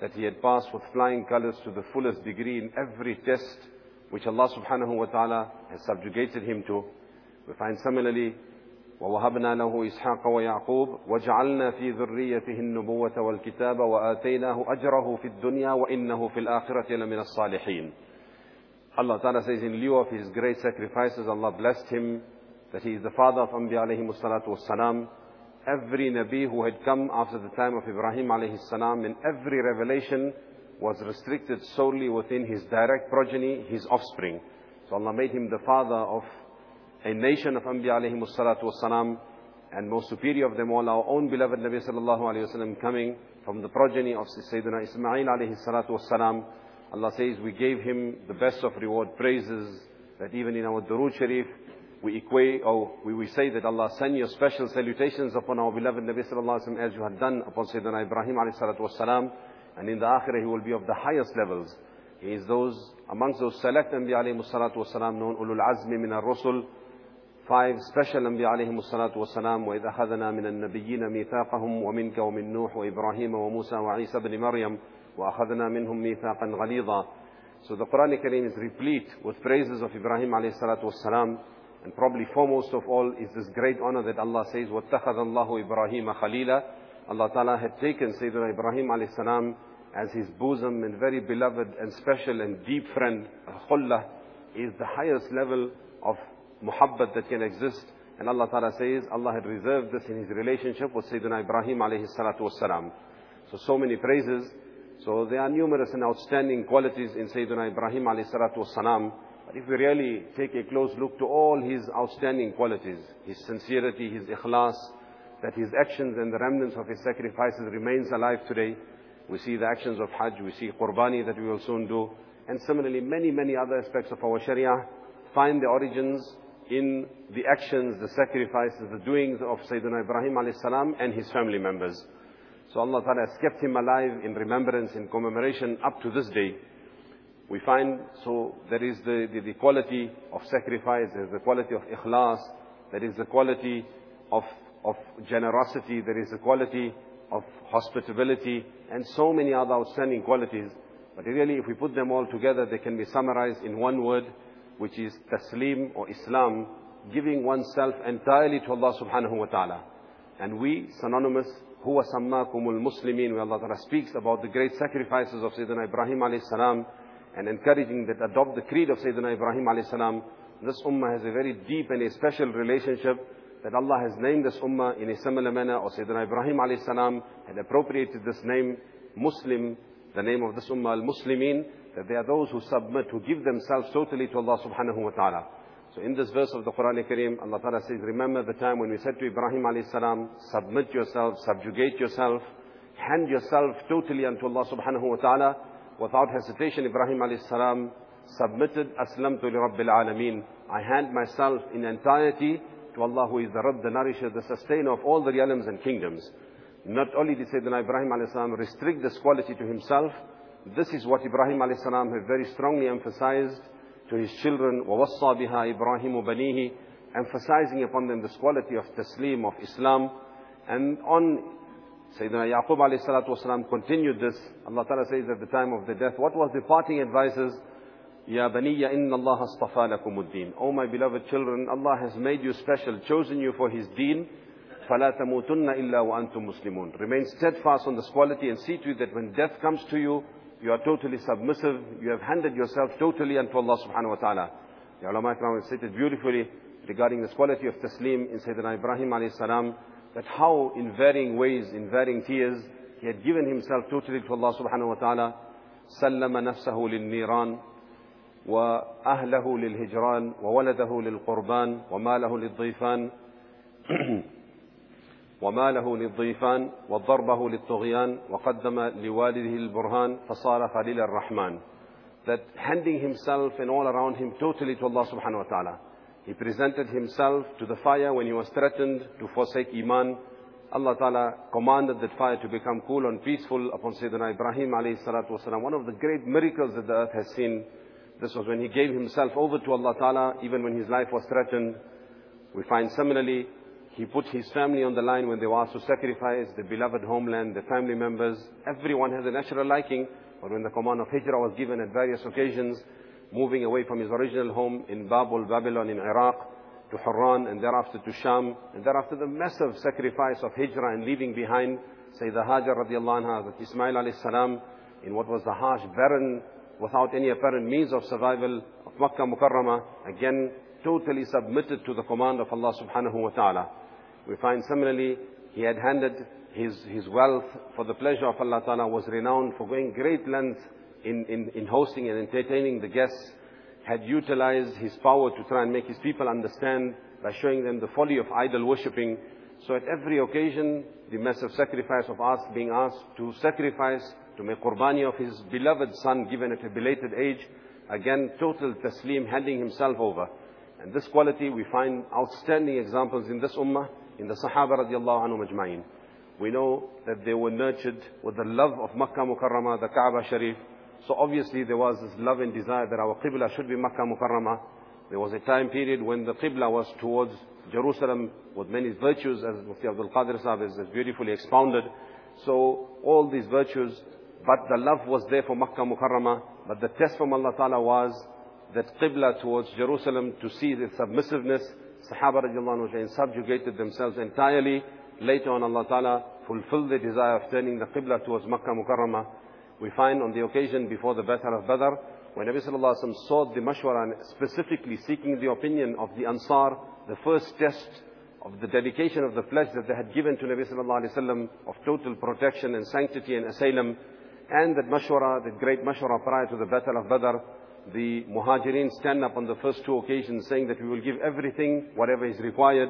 That he had passed with flying colors to the fullest degree in every test which Allah subhanahu wa ta'ala has subjugated him to. We find similarly ووهبنا له إسحاق ويعقوب وجعلنا في ذريته النبوة والكتاب وآتيناه أجره في الدنيا وإنه في الآخرة لمن الصالحين Allah Ta'ala says in lieu of his great sacrifices Allah blessed him that he is the father of Anbiya alayhi salatu wassalam every Nabi who had come after the time of Ibrahim alayhi salam and every revelation was restricted solely within his direct progeny, his offspring. So Allah made him the father of a nation of Anbiya alayhi salatu wasalam, and most superior of them all, our own beloved Nabi sallallahu alayhi wasallam coming from the progeny of Sayyidina Ismail alayhi salatu wasalam. Allah says, we gave him the best of reward praises, that even in our Durood Sharif, we equate, or we, we say that Allah send your special salutations upon our beloved Nabi sallallahu alayhi wasallam as you had done upon Sayyidina Ibrahim alayhi salatu wasalam, and in the Akhirah he will be of the highest levels. He is those, amongst those select Anbiya alayhi salatu wasalam known ulul azmi min ar-rusul, five special Anbiya alayhi salatu wasalam, وَإِذْ أَخَذْنَا مِنَ النَّبِيِّينَ مِيثَاقَهُمْ وَمِنْكَ وَمِن نُوحٍ وَإِبْرَاهِيمَ وَمُوسَى وَعِيسَى بْنِ مَرْيَمَ وَأَخَذْنَا مِنْهُمْ مِيثَاقًا غَلِيظًا So the Quran Kareem is replete with praises of Ibrahim alayhi salatu wasalam, and probably foremost of all is this great honor that Allah says, وَاتَّخَذَ اللَّهُ إِبْرَاهِيمَ خَلِيلًا Allah Ta'ala had taken Sayyidina Ibrahim alayhi salam as his bosom and very beloved and special and deep friend. Khullah is the highest level of muhabbat that can exist. And Allah Ta'ala says, Allah had reserved this in His relationship with Sayyidina Ibrahim alayhi salatu wasalam. So, so many praises. So there are numerous and outstanding qualities in Sayyidina Ibrahim alayhi salatu wasalam. But if we really take a close look to all his outstanding qualities, his sincerity, his ikhlas, that his actions and the remnants of his sacrifices remains alive today. We see the actions of Hajj, we see Qurbani that we will soon do, and similarly many, many other aspects of our Sharia find the origins in the actions, the sacrifices, the doings of Sayyidina Ibrahim alayhi and his family members. So Allah Ta'ala has kept him alive in remembrance, in commemoration up to this day. We find, so there is the, the, the quality of sacrifice, there is the quality of ikhlas, there is the quality of, of generosity, there is the quality of hospitability, and so many other outstanding qualities. But really, if we put them all together, they can be summarized in one word, which is taslim or Islam, giving oneself entirely to Allah subhanahu wa ta'ala. And we, synonymous, huwa sammakumul muslimin, where Allah ta'ala speaks about the great sacrifices of Sayyidina Ibrahim alayhi salam, and encouraging that adopt the creed of Sayyidina Ibrahim alayhi salam. This ummah has a very deep and a special relationship that Allah has named this ummah in a similar manner, or Sayyidina Ibrahim alayhi salam had appropriated this name, Muslim, the name of this ummah, al-Muslimin, that they are those who submit, who give themselves totally to Allah subhanahu wa ta'ala. So in this verse of the Quran al Kareem, Allah Ta'ala says, remember the time when we said to Ibrahim alayhi salam, submit yourself, subjugate yourself, hand yourself totally unto Allah subhanahu wa ta'ala. Without hesitation, Ibrahim alayhi salam submitted, aslamtu li rabbil alameen. I hand myself in entirety to Allah who is the Rabb, the nourisher, the sustainer of all the realms and kingdoms. Not only did Sayyidina Ibrahim alayhi salam restrict this quality to himself, this is what Ibrahim alayhi salam had very strongly emphasized to his children, وَوَصَّى بِهَا إِبْرَاهِيمُ بَنِيهِ emphasizing upon them this quality of taslim, of Islam. And on Sayyidina Yaqub alayhi salatu wasalam continued this. Allah Ta'ala says at the time of the death, what was the parting advices? Ya baniya inna Allah astafa lakumuddin. Oh my beloved children, Allah has made you special, chosen you for His deen. فَلَا تَمُوتُنَّ إِلَّا وَأَنْتُمْ مُسْلِمُونَ Remain steadfast on this quality and see to it that when death comes to you, you are totally submissive, you have handed yourself totally unto Allah subhanahu wa ta'ala. The ulama have stated beautifully regarding this quality of taslim in Sayyidina Ibrahim alayhi salam, that how in varying ways, in varying tears, he had given himself totally to Allah subhanahu wa ta'ala. سلم نفسه للنيران وأهله للهجران وولده للقربان وماله للضيفان وماله للضيفان وضربه للطغيان وقدم لوالده البرهان فصار خليل الرحمن that handing himself and all around him totally to Allah subhanahu wa ta'ala. He presented himself to the fire when he was threatened to forsake Iman. Allah ta'ala commanded that fire to become cool and peaceful upon Sayyidina Ibrahim alayhi salatu wasalam. One of the great miracles that the earth has seen. This was when he gave himself over to Allah ta'ala, even when his life was threatened. We find similarly he put his family on the line when they were asked to sacrifice the beloved homeland, the family members. Everyone has a natural liking. But when the command of Hijrah was given at various occasions, moving away from his original home in Babel, Babylon, in Iraq, to Haran, and thereafter to Sham, and thereafter the massive sacrifice of Hijrah and leaving behind Sayyidah Hajar radiallahu anha, that Ismail alayhi salam, in what was the harsh, barren, without any apparent means of survival of Makkah Mukarramah, again, totally submitted to the command of Allah subhanahu wa ta'ala. We find similarly, he had handed his, his wealth for the pleasure of Allah Ta'ala, was renowned for going great lengths in, in, in hosting and entertaining the guests, had utilized his power to try and make his people understand by showing them the folly of idol worshipping. So at every occasion, the massive sacrifice of us being asked to sacrifice, to make qurbani of his beloved son given at a belated age, again total taslim, handing himself over. And this quality we find outstanding examples in this ummah, in the Sahaba radiallahu anhu majma'in. We know that they were nurtured with the love of Makkah Mukarramah, the Kaaba Sharif. So obviously there was this love and desire that our Qibla should be Makkah Mukarramah. There was a time period when the Qibla was towards Jerusalem with many virtues, as Mufti Abdul Qadir Sahib has beautifully expounded. So all these virtues, but the love was there for Makkah Mukarramah. But the test from Allah Ta'ala was that Qibla towards Jerusalem to see the submissiveness Sahaba radiallahu anhu subjugated themselves entirely. Later on Allah Ta'ala fulfilled the desire of turning the Qibla towards Makkah Mukarramah. We find on the occasion before the Battle of Badr, when Nabi Sallallahu Alaihi Wasallam sought the mashwara specifically seeking the opinion of the Ansar, the first test of the dedication of the pledge that they had given to Nabi Sallallahu Alaihi Wasallam of total protection and sanctity and asylum, and that mashwara, that great mashwara prior to the Battle of Badr, the muhajirin stand up on the first two occasions saying that we will give everything, whatever is required.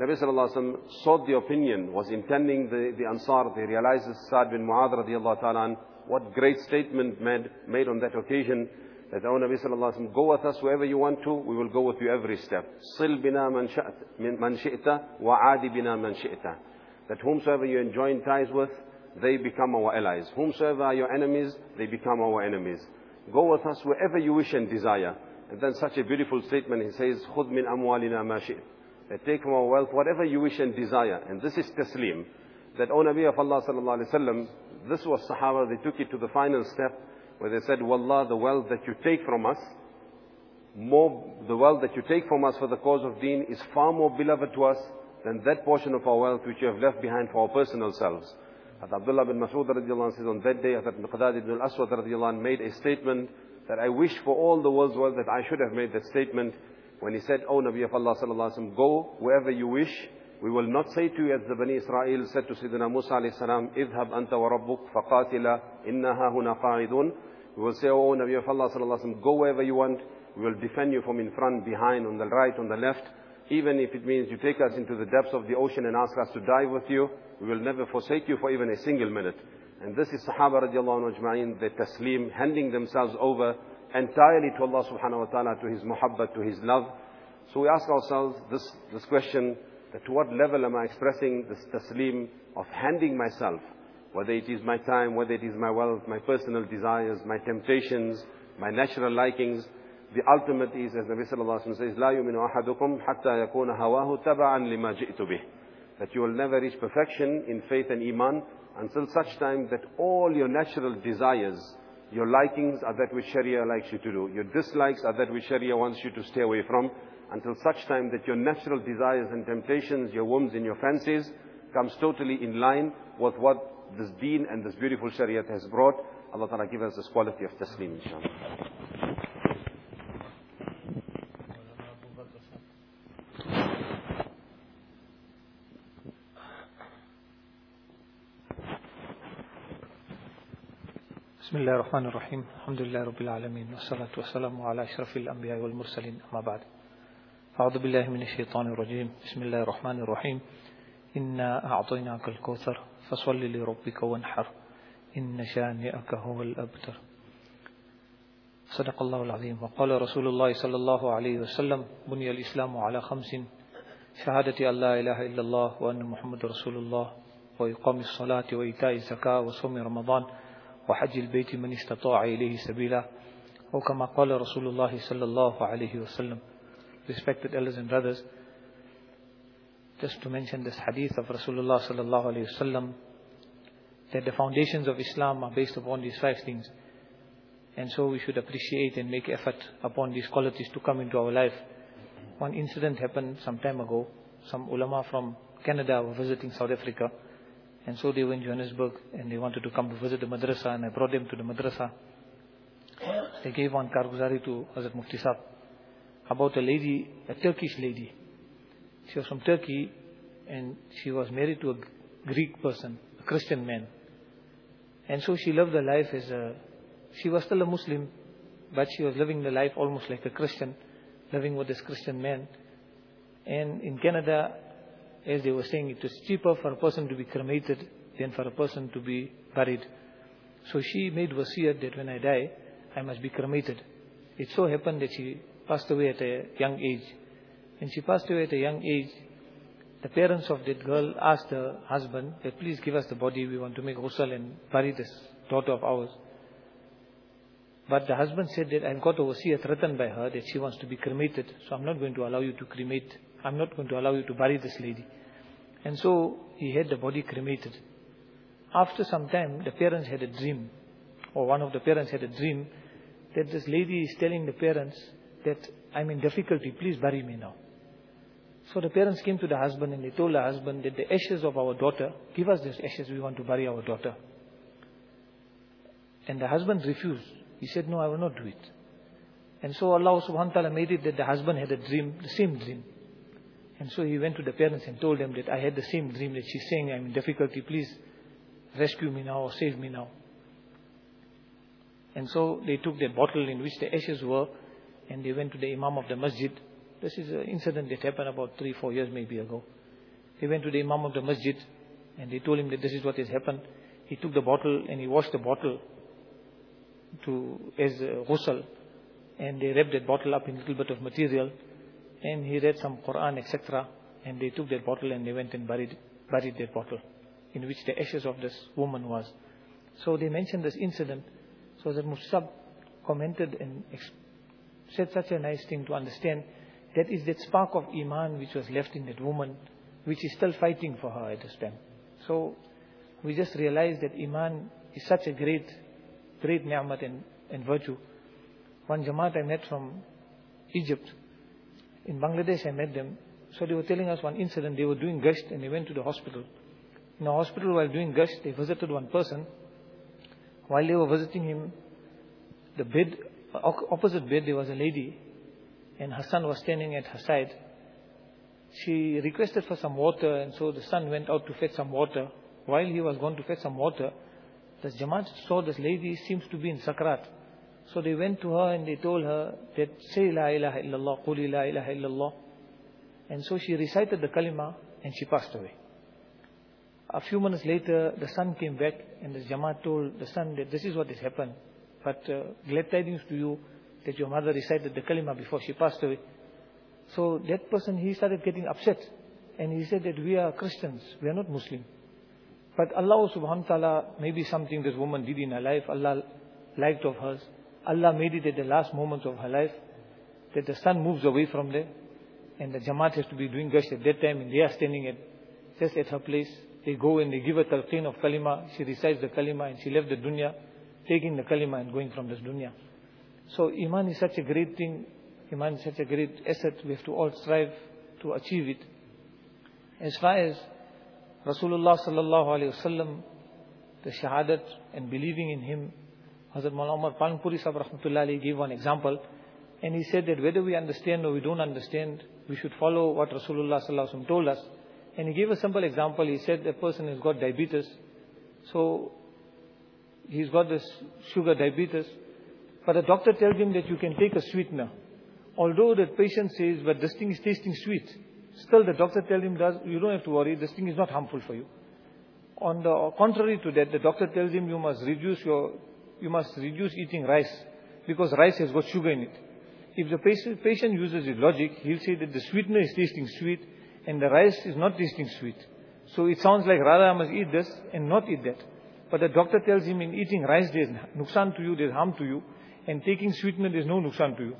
Nabi sallallahu alaihi wasallam sought the opinion, was intending the, the Ansar, they realized Sa'd bin Mu'adh radiallahu ta'ala what great statement made, made on that occasion, that, oh Nabi sallallahu alaihi wasallam, go with us wherever you want to, we will go with you every step. Sil bina man shi'ta, wa adi bina man shi'ta. That whomsoever you enjoin ties with, they become our allies. Whomsoever are your enemies, they become our enemies. Go with us wherever you wish and desire. And then such a beautiful statement, he says, خُذْ مِنْ أَمْوَالِنَا مَا شِئْتَ That take from our wealth whatever you wish and desire. And this is taslim. That, O Nabi of Allah sallallahu alayhi wa sallam, this was Sahaba, they took it to the final step, where they said, Wallah, the wealth that you take from us, more, the wealth that you take from us for the cause of deen is far more beloved to us than that portion of our wealth which you have left behind for our personal selves. Had Abdullah bin Mas'ud radiallahu anh says on that day, Hazrat Miqdad ibn al-Aswad radiallahu anh made a statement that I wish for all the world's wealth that I should have made that statement when he said, O Nabi of Allah sallallahu alayhi wa go wherever you wish. We will not say to you as the Bani Israel said to Sayyidina Musa alayhi salam, اذهب أنت وربك فقاتلا إنها هنا قاعدون. We will say, O Nabi of Allah sallallahu alayhi wa go wherever you want. We will defend you from in front, behind, on the right, on the left. Even if it means you take us into the depths of the ocean and ask us to die with you, we will never forsake you for even a single minute. And this is Sahaba radiallahu anhu ajma'in, the taslim, handing themselves over entirely to Allah subhanahu wa ta'ala, to His muhabbat, to His love. So we ask ourselves this, this question, that to what level am I expressing this taslim of handing myself, whether it is my time, whether it is my wealth, my personal desires, my temptations, my natural likings, the ultimate is, as Nabi sallallahu alayhi wa says, لا يؤمن أحدكم حتى يكون هواه تبعا لما جئت به. That you will never reach perfection in faith and iman until such time that all your natural desires, your likings are that which Sharia likes you to do. Your dislikes are that which Sharia wants you to stay away from. Until such time that your natural desires and temptations, your whims and your fancies comes totally in line with what this deen and this beautiful Sharia has brought. Allah Ta'ala give us this quality of taslim, inshallah. بسم الله الرحمن الرحيم. الحمد لله رب العالمين والصلاة والسلام على أشرف الأنبياء والمرسلين أما بعد. أعوذ بالله من الشيطان الرجيم. بسم الله الرحمن الرحيم. إنا أعطيناك الكوثر فصل لربك وانحر. إن شانئك هو الأبتر. صدق الله العظيم. وقال رسول الله صلى الله عليه وسلم بني الإسلام على خمس شهادة أن لا إله إلا الله وأن محمد رسول الله وإقام الصلاة وإيتاء الزكاة وصوم رمضان. وحج البيت من استطاع إليه سبيلا وكما قال رسول الله صلى الله عليه وسلم Respected elders and brothers, just to mention this hadith of Rasulullah sallallahu alayhi wasallam, that the foundations of Islam are based upon these five things. And so we should appreciate and make effort upon these qualities to come into our life. One incident happened some time ago. Some ulama from Canada were visiting South Africa. And so they were in Johannesburg and they wanted to come to visit the madrasa and I brought them to the madrasa. They gave one karguzari to Hazrat Mufti Saab about a lady, a Turkish lady. She was from Turkey and she was married to a Greek person, a Christian man. And so she lived her life as a, she was still a Muslim, but she was living the life almost like a Christian, living with this Christian man. And in Canada, as they were saying, it was cheaper for a person to be cremated than for a person to be buried. So she made wasiyat that when I die, I must be cremated. It so happened that she passed away at a young age. When she passed away at a young age, the parents of that girl asked her husband that please give us the body, we want to make ghusl and bury this daughter of ours. But the husband said that I've got a wasiyat written by her that she wants to be cremated, so I'm not going to allow you to cremate, I'm not going to allow you to bury this lady. And so he had the body cremated. After some time, the parents had a dream, or one of the parents had a dream, that this lady is telling the parents that I'm in difficulty, please bury me now. So the parents came to the husband and they told the husband that the ashes of our daughter, give us these ashes, we want to bury our daughter. And the husband refused. He said, no, I will not do it. And so Allah subhanahu wa ta'ala made it that the husband had a dream, the same dream. And so he went to the parents and told them that I had the same dream that she's saying, I'm in difficulty, please rescue me now or save me now. And so they took that bottle in which the ashes were and they went to the Imam of the masjid. This is an incident that happened about three, four years maybe ago. They went to the Imam of the masjid and they told him that this is what has happened. He took the bottle and he washed the bottle to as ghusl and they wrapped that bottle up in a little bit of material and he read some Quran etc. and they took that bottle and they went and buried, buried that bottle in which the ashes of this woman was. So they mentioned this incident. So that Musab commented and said such a nice thing to understand. That is that spark of Iman which was left in that woman, which is still fighting for her at this time. So we just realized that Iman is such a great, great ni'mat and, and virtue. One Jamaat I met from Egypt. In Bangladesh I met them. So they were telling us one incident. They were doing gasht and they went to the hospital. In the hospital while doing gasht, they visited one person. While they were visiting him, the bed, opposite bed, there was a lady, and her son was standing at her side. She requested for some water, and so the son went out to fetch some water. While he was going to fetch some water, the Jamaat saw this lady seems to be in sakrat. So they went to her and they told her that say la ilaha illallah, quli la ilaha illallah. And so she recited the kalima and she passed away. A few minutes later, the son came back and the Jamaat told the son that this is what has happened. But uh, glad tidings to you that your mother recited the kalima before she passed away. So that person, he started getting upset. And he said that we are Christians, we are not Muslim. But Allah subhanahu wa ta'ala, maybe something this woman did in her life, Allah liked of hers. Allah made it at the last moments of her life, that the sun moves away from there, and the Jamaat has to be doing gasht at that time, and they are standing at, just at her place. They go and they give her talqeen of kalima, she recites the kalima, and she left the dunya, taking the kalima and going from this dunya. So Iman is such a great thing, Iman is such a great asset, we have to all strive to achieve it. As far as Rasulullah sallallahu alayhi wasallam, the shahadat and believing in him, Hazrat Maulana Umar Palnpuri Sahib rahmatullahi gave one example, and he said that whether we understand or we don't understand, we should follow what Rasulullah sallallahu told us. And he gave a simple example. He said a person has got diabetes, so he's got this sugar diabetes, but the doctor tells him that you can take a sweetener. Although the patient says, but this thing is tasting sweet, still the doctor tells him, you don't have to worry, this thing is not harmful for you. On the contrary to that, the doctor tells him you must reduce your, you must reduce eating rice, because rice has got sugar in it. If the patient, uses his logic, he'll say that the sweetener is tasting sweet, and the rice is not tasting sweet. So it sounds like rather I must eat this and not eat that. But the doctor tells him in eating rice there's nuksan to you, there's harm to you, and taking sweetener there's no nuksan to you.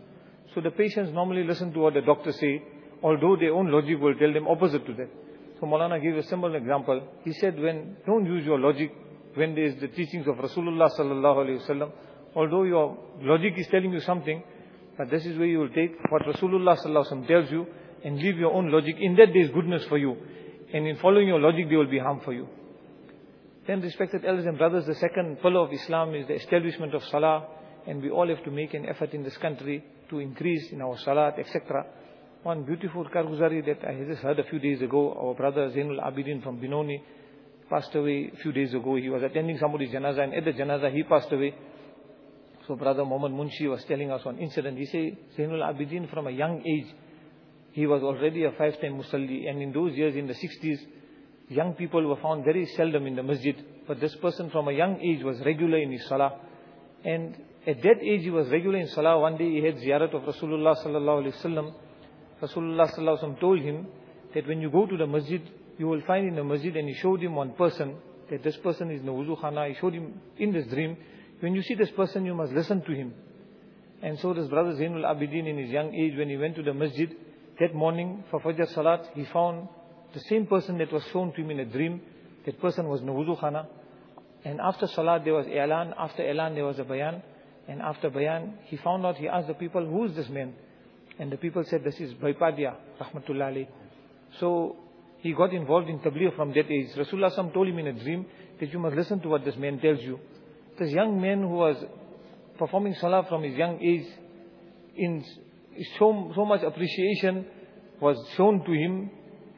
So the patients normally listen to what the doctor say, although their own logic will tell them opposite to that. So Maulana gave a simple example. He said, when don't use your logic when there is the teachings of Rasulullah sallallahu alaihi wasallam, although your logic is telling you something, but this is where you will take what Rasulullah sallallahu wasallam tells you and leave your own logic. In that there is goodness for you, and in following your logic there will be harm for you. Then, respected elders and brothers, the second pillar of Islam is the establishment of Salah, and we all have to make an effort in this country to increase in our Salat, etc. One beautiful karguzari that I just heard a few days ago, our brother Zainul Abidin from Binoni passed away a few days ago. He was attending somebody's janazah, and at the janazah he passed away. So brother Muhammad Munshi was telling us one incident. He said, Zainul Abidin from a young age, he was already a five-time musalli, and in those years, in the 60s, young people were found very seldom in the masjid. But this person from a young age was regular in his salah. And at that age he was regular in salah. One day he had ziyarat of Rasulullah sallallahu alaihi wasallam. Rasulullah sallallahu alaihi wasallam told him that when you go to the masjid, you will find in the masjid, and he showed him one person, that this person is in the wuzu khana. He showed him in this dream, when you see this person, you must listen to him. And so this brother Zainul Abidin in his young age, when he went to the masjid, that morning for Fajr Salat, he found the same person that was shown to him in a dream. That person was Nawuzu Khana. And after Salat there was I'lan, after I'lan there was a Bayan. And after Bayan, he found out, he asked the people, who is this man? And the people said, this is Baipadia, Rahmatullah. So, he got involved in Tabligh from that age. Rasulullah told him in a dream that you must listen to what this man tells you. This young man who was performing Salah from his young age, in so, so much appreciation was shown to him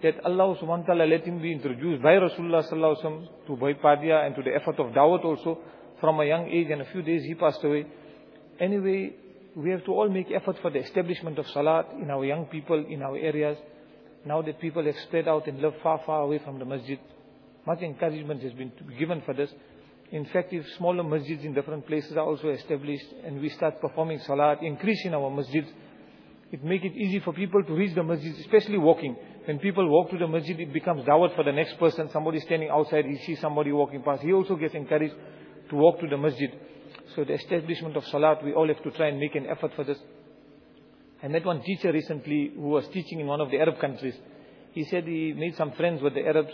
that Allah subhanahu wa ta'ala let him be introduced by Rasulullah sallallahu alaihi wasallam to Bhaipadia and to the effort of Dawat also from a young age and a few days he passed away. Anyway, we have to all make effort for the establishment of Salat in our young people, in our areas. Now that people have spread out and live far, far away from the masjid, much encouragement has been given for this. In fact, if smaller masjids in different places are also established and we start performing Salat, increase in our masjids, it make it easy for people to reach the masjid, especially walking. When people walk to the masjid, it becomes dawat for the next person. Somebody standing outside, he sees somebody walking past. He also gets encouraged to walk to the masjid. So the establishment of salat, we all have to try and make an effort for this. I met one teacher recently who was teaching in one of the Arab countries. He said he made some friends with the Arabs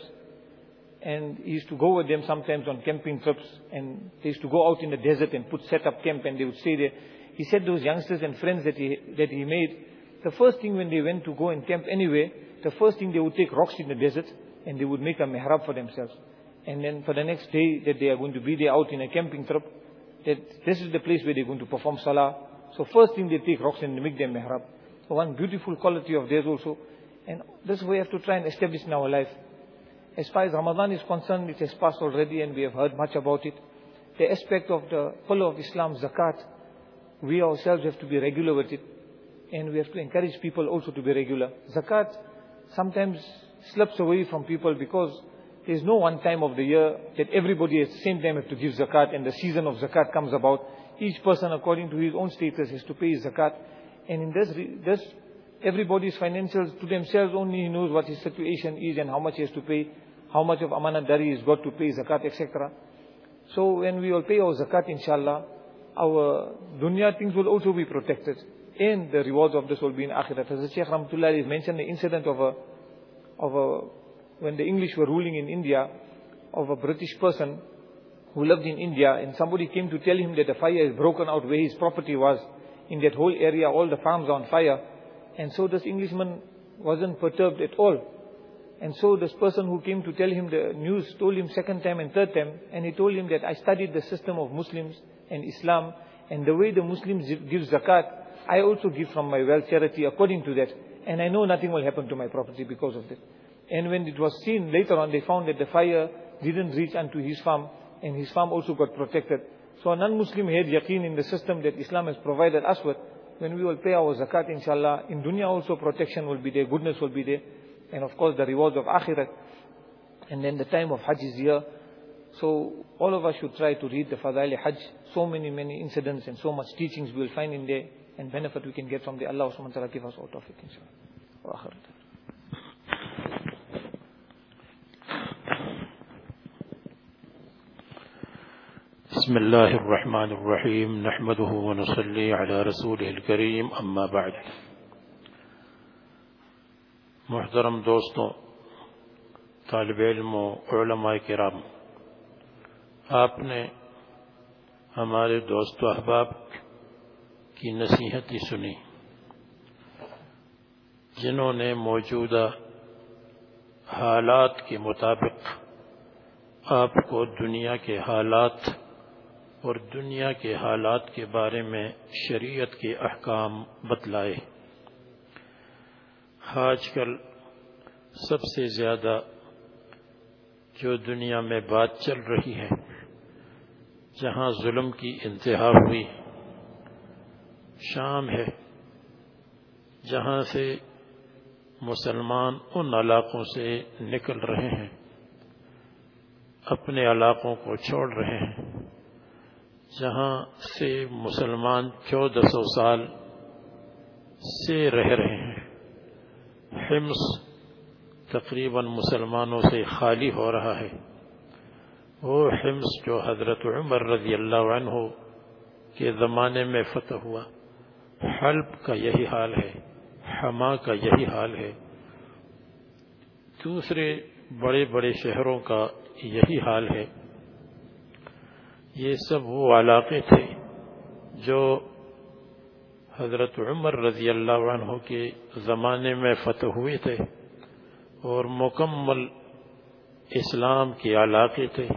and he used to go with them sometimes on camping trips and they used to go out in the desert and put set up camp and they would stay there. He said those youngsters and friends that he, that he made, the first thing when they went to go and camp anywhere, the first thing they would take rocks in the desert and they would make a mihrab for themselves. And then for the next day that they are going to be there out in a camping trip, that this is the place where they're going to perform salah. So first thing they take rocks and make them mihrab. So one beautiful quality of theirs also. And this we have to try and establish in our life. As far as Ramadan is concerned, it has passed already and we have heard much about it. The aspect of the pillar of Islam, zakat, we ourselves have to be regular with it. And we have to encourage people also to be regular. Zakat sometimes slips away from people because there's no one time of the year that everybody at the same time have to give zakat and the season of zakat comes about. Each person according to his own status has to pay his zakat. And in this, this everybody's financials to themselves only knows what his situation is and how much he has to pay, how much of amanadari he's got to pay zakat, etc. So when we all pay our zakat, inshallah, our dunya things will also be protected. And the rewards of this will be in akhirat. As the Shaykh Rahmatullah has mentioned the incident of a, of a, when the English were ruling in India, of a British person who lived in India and somebody came to tell him that the fire is broken out where his property was. In that whole area, all the farms are on fire. And so this Englishman wasn't perturbed at all. And so this person who came to tell him the news told him second time and third time, and he told him that I studied the system of Muslims and Islam, and the way the Muslims give zakat, I also give from my wealth charity according to that. And I know nothing will happen to my property because of that. And when it was seen later on, they found that the fire didn't reach unto his farm, and his farm also got protected. So a non-Muslim had yaqeen in the system that Islam has provided us with. When we will pay our zakat, inshallah, in dunya also protection will be there, goodness will be there. And of course the rewards of akhirat. And then the time of Hajj is here. So all of us should try to read the Fadaili Hajj. So many, many incidents and so much teachings we will find in there and benefit we can get from the Allah subhanahu wa ta'ala give us all tawfiq inshallah. بسم الله الرحمن الرحيم، نحمده ونصلي على رسوله الكريم، أما بعد. محترم دوستوں طالب علم و علماء کرام، آپ نے ہمارے دوست و احباب کی نصیحت ہی سنی، جنہوں نے موجودہ حالات کے مطابق آپ کو دنیا کے حالات اور دنیا کے حالات کے بارے میں شریعت کے احکام بتلائے۔ آج کل سب سے زیادہ جو دنیا میں بات چل رہی ہے، جہاں ظلم کی انتہا ہوئی، شام ہے، جہاں سے مسلمان ان علاقوں سے نکل رہے ہیں، اپنے علاقوں کو چھوڑ رہے ہیں۔ جہاں سے مسلمان چودہ سو سال سے رہ رہے ہیں۔ حمص تقریباً مسلمانوں سے خالی ہو رہا ہے۔ وہ حمص جو حضرت عمر رضی اللہ عنہ کے زمانے میں فتح ہوا۔ حلب کا یہی حال ہے۔ حما کا یہی حال ہے۔ دوسرے بڑے بڑے شہروں کا یہی حال ہے۔ یہ سب وہ علاقے تھے جو حضرت عمر رضی اللہ عنہ کے زمانے میں فتح ہوئے تھے اور مکمل اسلام کے علاقے تھے۔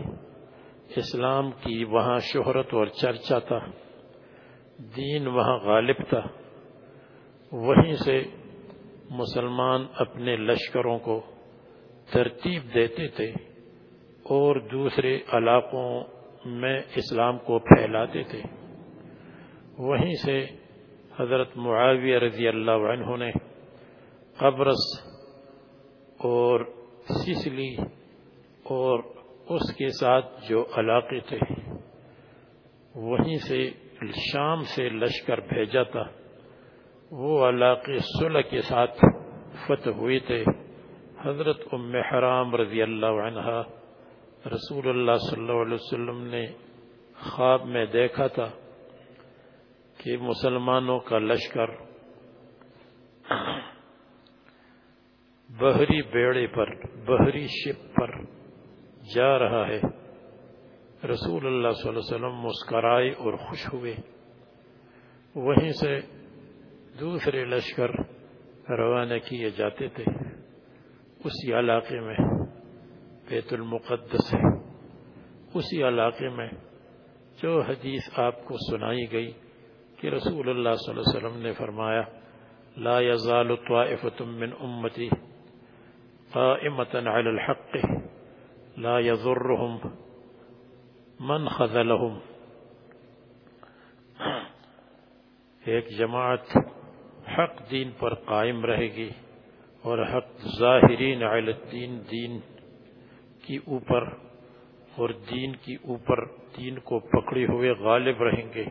اسلام کی وہاں شہرت اور چرچا تھا، دین وہاں غالب تھا۔ وہیں سے مسلمان اپنے لشکروں کو ترتیب دیتے تھے اور دوسرے علاقوں میں اسلام کو پھیلاتے تھے۔ وہیں سے حضرت معاویہ رضی اللہ عنہ نے قبرص اور سسلی اور اس کے ساتھ جو علاقے تھے، وہیں سے شام سے لشکر بھیجا تھا۔ وہ علاقے صلح کے ساتھ فتح ہوئے تھے۔ حضرت ام حرام رضی اللہ عنہ رسول اللہ صلی اللہ علیہ وسلم نے خواب میں دیکھا تھا کہ مسلمانوں کا لشکر بحری بیڑے پر، بحری شپ پر جا رہا ہے۔ رسول اللہ صلی اللہ علیہ وسلم مسکرائے اور خوش ہوئے۔ وہیں سے دوسرے لشکر روانہ کیے جاتے تھے۔ اسی علاقے میں بیت المقدس ہے۔ اسی علاقے میں جو حدیث آپ کو سنائی گئی کہ رسول اللہ صلی اللہ علیہ وسلم نے فرمایا، لا يزال طائفة من امتی قائمة على الحق، لا يضرهم من خذلهم ایک جماعت حق دین پر قائم رہے گی اور حق ظاہرین علی الدین، دین کی اوپر اور دین کی اوپر دین کو پکڑے ہوئے غالب رہیں گے۔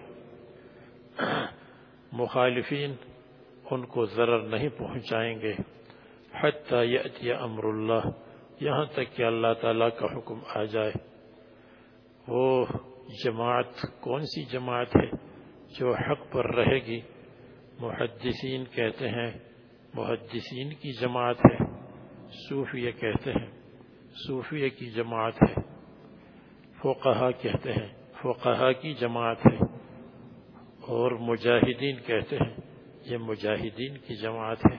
مخالفین ان کو ضرر نہیں پہنچائیں گے۔ حتی یأتی امر اللہ، یہاں تک کہ اللہ تعالیٰ کا حکم آ جائے۔ وہ جماعت، کون سی جماعت ہے جو حق پر رہے گی؟ محدثین کہتے ہیں، محدثین کی جماعت ہے۔ صوفیہ کہتے ہیں۔ صوفیہ کی جماعت ہے۔ فقہا کہتے ہیں۔ فقہا کی جماعت ہے۔ اور مجاہدین کہتے ہیں۔ یہ مجاہدین کی جماعت ہے۔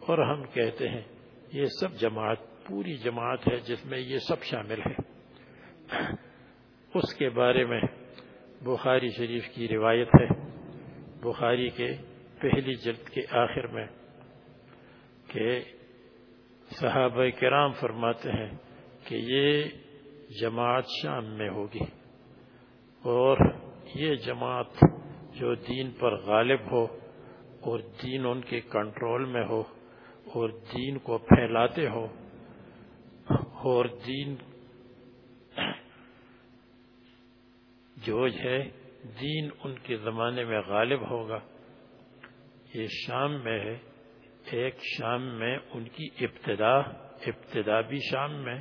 اور ہم کہتے ہیں۔ یہ سب جماعت، پوری جماعت ہے جس میں یہ سب شامل ہے اس کے بارے میں بخاری شریف کی روایت ہے۔ بخاری کے پہلی جلد کے آخر میں کہ صحابہ کرام فرماتے ہیں کہ یہ جماعت شام میں ہوگی اور یہ جماعت جو دین پر غالب ہو اور دین ان کے کنٹرول میں ہو اور دین کو پھیلاتے ہو اور دین جو ہے دین ان کے زمانے میں غالب ہوگا یہ شام میں ہے ایک شام میں ان کی ابتدا ابتدا بھی شام میں،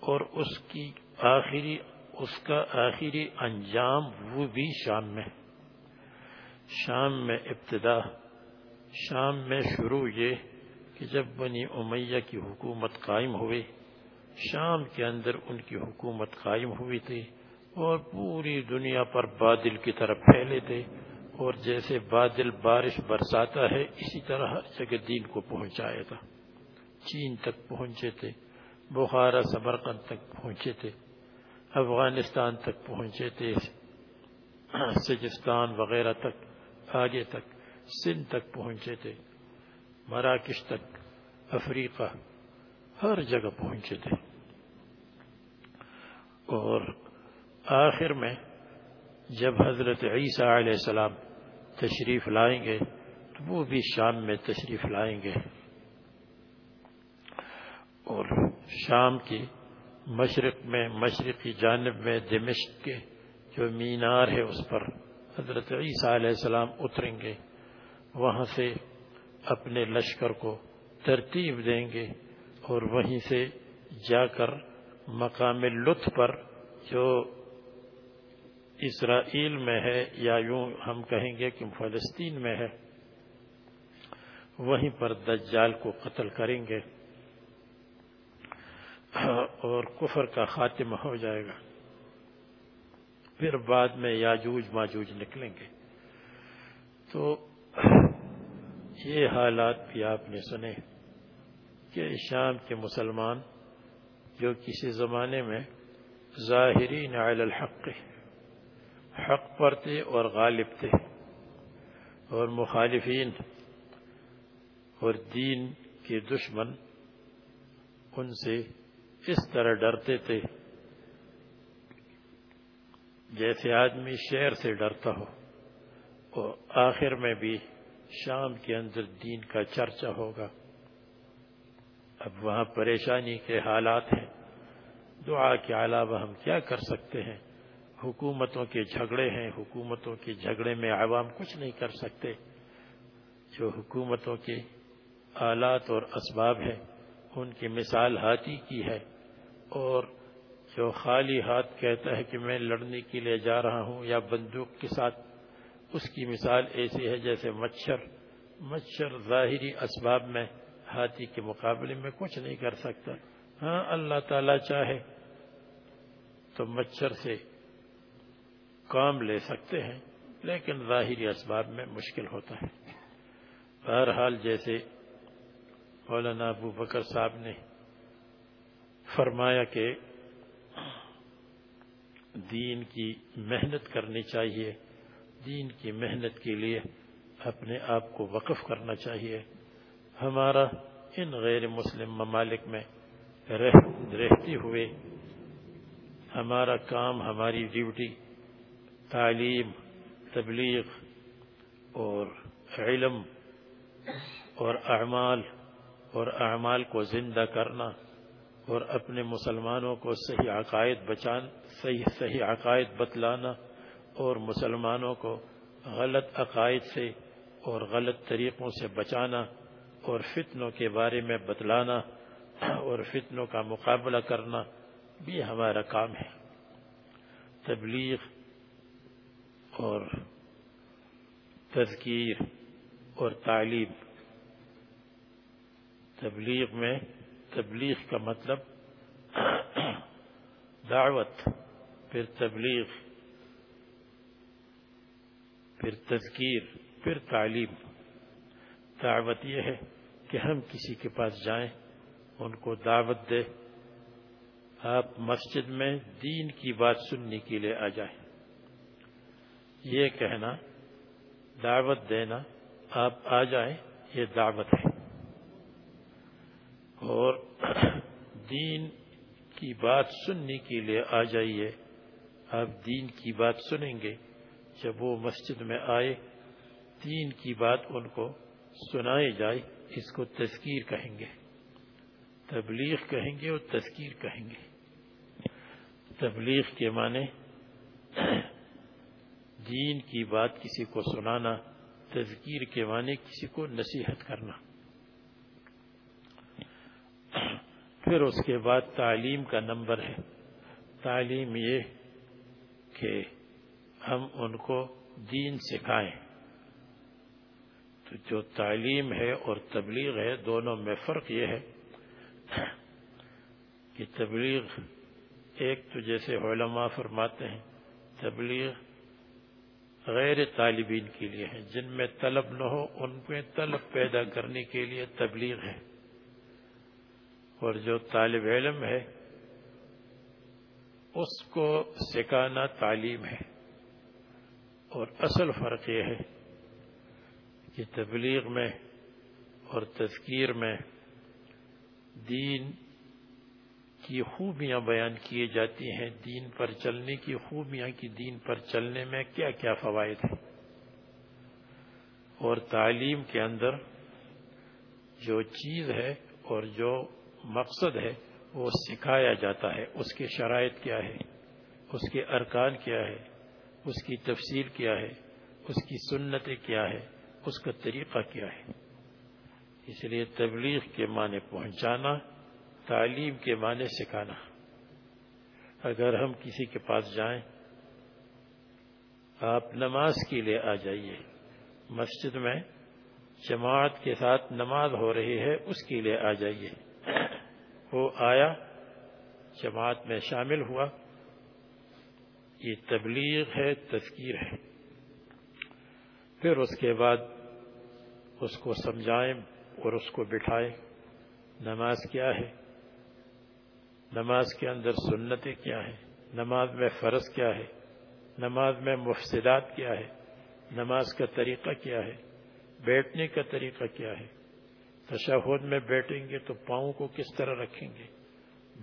اور اس کی آخری، اس کا آخری انجام وہ بھی شام میں۔ شام میں ابتدا، شام میں شروع یہ کہ جب بنی امیہ کی حکومت قائم ہوئی، شام کے اندر ان کی حکومت قائم ہوئی تھی اور پوری دنیا پر بادل کی طرف پھیلے تھے۔ اور جیسے بادل بارش برساتا ہے، اسی طرح ہر جگہ دین کو پہنچایا تھا۔ چین تک پہنچے تھے، بخارا، سمرقند تک پہنچے تھے، افغانستان تک پہنچے تھے، سجستان وغیرہ تک، آگے تک، سندھ تک پہنچے تھے، مراکش تک، افریقہ، ہر جگہ پہنچے تھے۔ اور آخر میں جب حضرت عیسیٰ علیہ السلام تشریف لائیں گے، تو وہ بھی شام میں تشریف لائیں گے۔ اور شام کی مشرق میں، مشرقی جانب میں دمشق کے جو مینار ہے، اس پر حضرت عیسیٰ علیہ السلام اتریں گے۔ وہاں سے اپنے لشکر کو ترتیب دیں گے اور وہیں سے جا کر مقام لطف پر جو اسرائیل میں ہے یا یوں ہم کہیں گے کہ فلسطین میں ہے، وہیں پر دجال کو قتل کریں گے اور کفر کا خاتمہ ہو جائے گا۔ پھر بعد میں یاجوج ماجوج نکلیں گے۔ تو یہ حالات بھی آپ نے سنے کہ شام کے مسلمان جو کسی زمانے میں ظاہرین علی الحق حق پر تھے اور غالب تھے اور مخالفین اور دین کے دشمن ان سے اس طرح ڈرتے تھے جیسے آدمی شہر سے ڈرتا ہو اور آخر میں بھی شام کے اندر دین کا چرچا ہوگا۔ اب وہاں پریشانی کے حالات ہیں۔ دعا کے علاوہ ہم کیا کر سکتے ہیں؟ حکومتوں کے جھگڑے ہیں، حکومتوں کے جھگڑے میں عوام کچھ نہیں کر سکتے۔ جو حکومتوں کے آلات اور اسباب ہیں، ان کی مثال ہاتھی کی ہے۔ اور جو خالی ہاتھ کہتا ہے کہ میں لڑنے کے لیے جا رہا ہوں یا بندوق کے ساتھ، اس کی مثال ایسی ہے جیسے مچھر۔ مچھر ظاہری اسباب میں ہاتھی کے مقابلے میں کچھ نہیں کر سکتا۔ ہاں اللہ تعالی چاہے تو مچھر سے کام لے سکتے ہیں، لیکن ظاہری اسباب میں مشکل ہوتا ہے۔ بہرحال جیسے مولانا ابو بکر صاحب نے فرمایا کہ دین کی محنت کرنی چاہیے، دین کی محنت کے لیے اپنے آپ کو وقف کرنا چاہیے۔ ہمارا ان غیر مسلم ممالک میں رہتے ہوئے ہمارا کام، ہماری ڈیوٹی تعلیم، تبلیغ اور علم اور اعمال اور اعمال کو زندہ کرنا اور اپنے مسلمانوں کو صحیح عقائد بچان، صحیح صحیح عقائد بتلانا اور مسلمانوں کو غلط عقائد سے اور غلط طریقوں سے بچانا اور فتنوں کے بارے میں بتلانا اور فتنوں کا مقابلہ کرنا بھی ہمارا کام ہے۔ تبلیغ اور تذکیر اور تعلیم۔ تبلیغ میں تبلیغ کا مطلب دعوت، پھر تبلیغ، پھر تذکیر، پھر تعلیم۔ دعوت یہ ہے کہ ہم کسی کے پاس جائیں، ان کو دعوت دے، آپ مسجد میں دین کی بات سننے کے لیے آ جائیں۔ یہ کہنا، دعوت دینا، آپ آ جائیں، یہ دعوت ہے۔ اور (clears throat) دین کی بات سننے کے لیے آ جائیے۔ آپ دین کی بات سنیں گے۔ جب وہ مسجد میں آئے، دین کی بات ان کو سنائے جائے، اس کو تذکیر کہیں گے۔ تبلیغ کہیں گے اور تذکیر کہیں گے۔ تبلیغ کے معنی (clears throat) دین کی بات کسی کو سنانا، تذکیر کے معنی کسی کو نصیحت کرنا۔ پھر اس کے بعد تعلیم کا نمبر ہے۔ تعلیم یہ کہ ہم ان کو دین سکھائیں۔ تو جو تعلیم ہے اور تبلیغ ہے دونوں میں فرق یہ ہے کہ تبلیغ ایک تو جیسے علماء فرماتے ہیں، تبلیغ غیر طالبین کے لیے ہے جن میں طلب نہ ہو، ان میں طلب پیدا کرنے کے لیے تبلیغ ہے۔ اور جو طالب علم ہے، اس کو سکھانا تعلیم ہے۔ اور اصل فرق یہ ہے کہ تبلیغ میں اور تذکیر میں دین کی خوبیاں بیان کیے جاتی ہیں دین پر چلنے کی خوبیاں کی دین پر چلنے میں کیا کیا فوائد ہیں؟ اور تعلیم کے اندر جو چیز ہے اور جو مقصد ہے وہ سکھایا جاتا ہے۔ اس کے شرائط کیا ہے اس کے ارکان کیا ہے اس کی تفصیل کیا ہے اس کی سنتیں کیا ہے اس کا طریقہ کیا ہے اس لیے تبلیغ کے معنی پہنچانا تعلیم کے معنی سکھانا۔ اگر ہم کسی کے پاس جائیں، آپ نماز کے لیے آ جائیے۔ مسجد میں جماعت کے ساتھ نماز ہو رہی ہے، اس کے لیے آ جائیے۔ وہ آیا، جماعت میں شامل ہوا۔ یہ تبلیغ ہے، تذکیر ہے۔ پھر اس کے بعد اس کو سمجھائیں اور اس کو بٹھائیں۔ نماز کیا ہے؟ نماز کے اندر سنتیں کیا ہے نماز میں فرض کیا ہے؟ نماز میں مفسدات کیا ہے؟ نماز کا طریقہ کیا ہے؟ بیٹھنے کا طریقہ کیا ہے؟ تشہد میں بیٹھیں گے تو پاؤں کو کس طرح رکھیں گے؟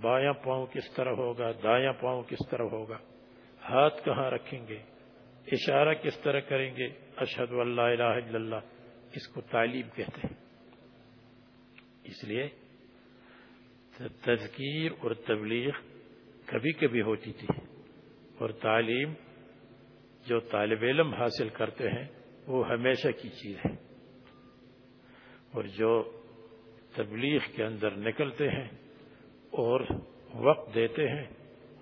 بایاں پاؤں کس طرح ہوگا؟ دایاں پاؤں کس طرح ہوگا؟ ہاتھ کہاں رکھیں گے؟ اشارہ کس طرح کریں گے؟ اشد اللہ الہ الا اللہ، اس کو تعلیم کہتے ہیں۔ اس لیے تذکیر اور تبلیغ کبھی کبھی ہوتی تھی اور تعلیم جو طالب علم حاصل کرتے ہیں وہ ہمیشہ کی چیز ہے اور جو تبلیغ کے اندر نکلتے ہیں اور وقت دیتے ہیں،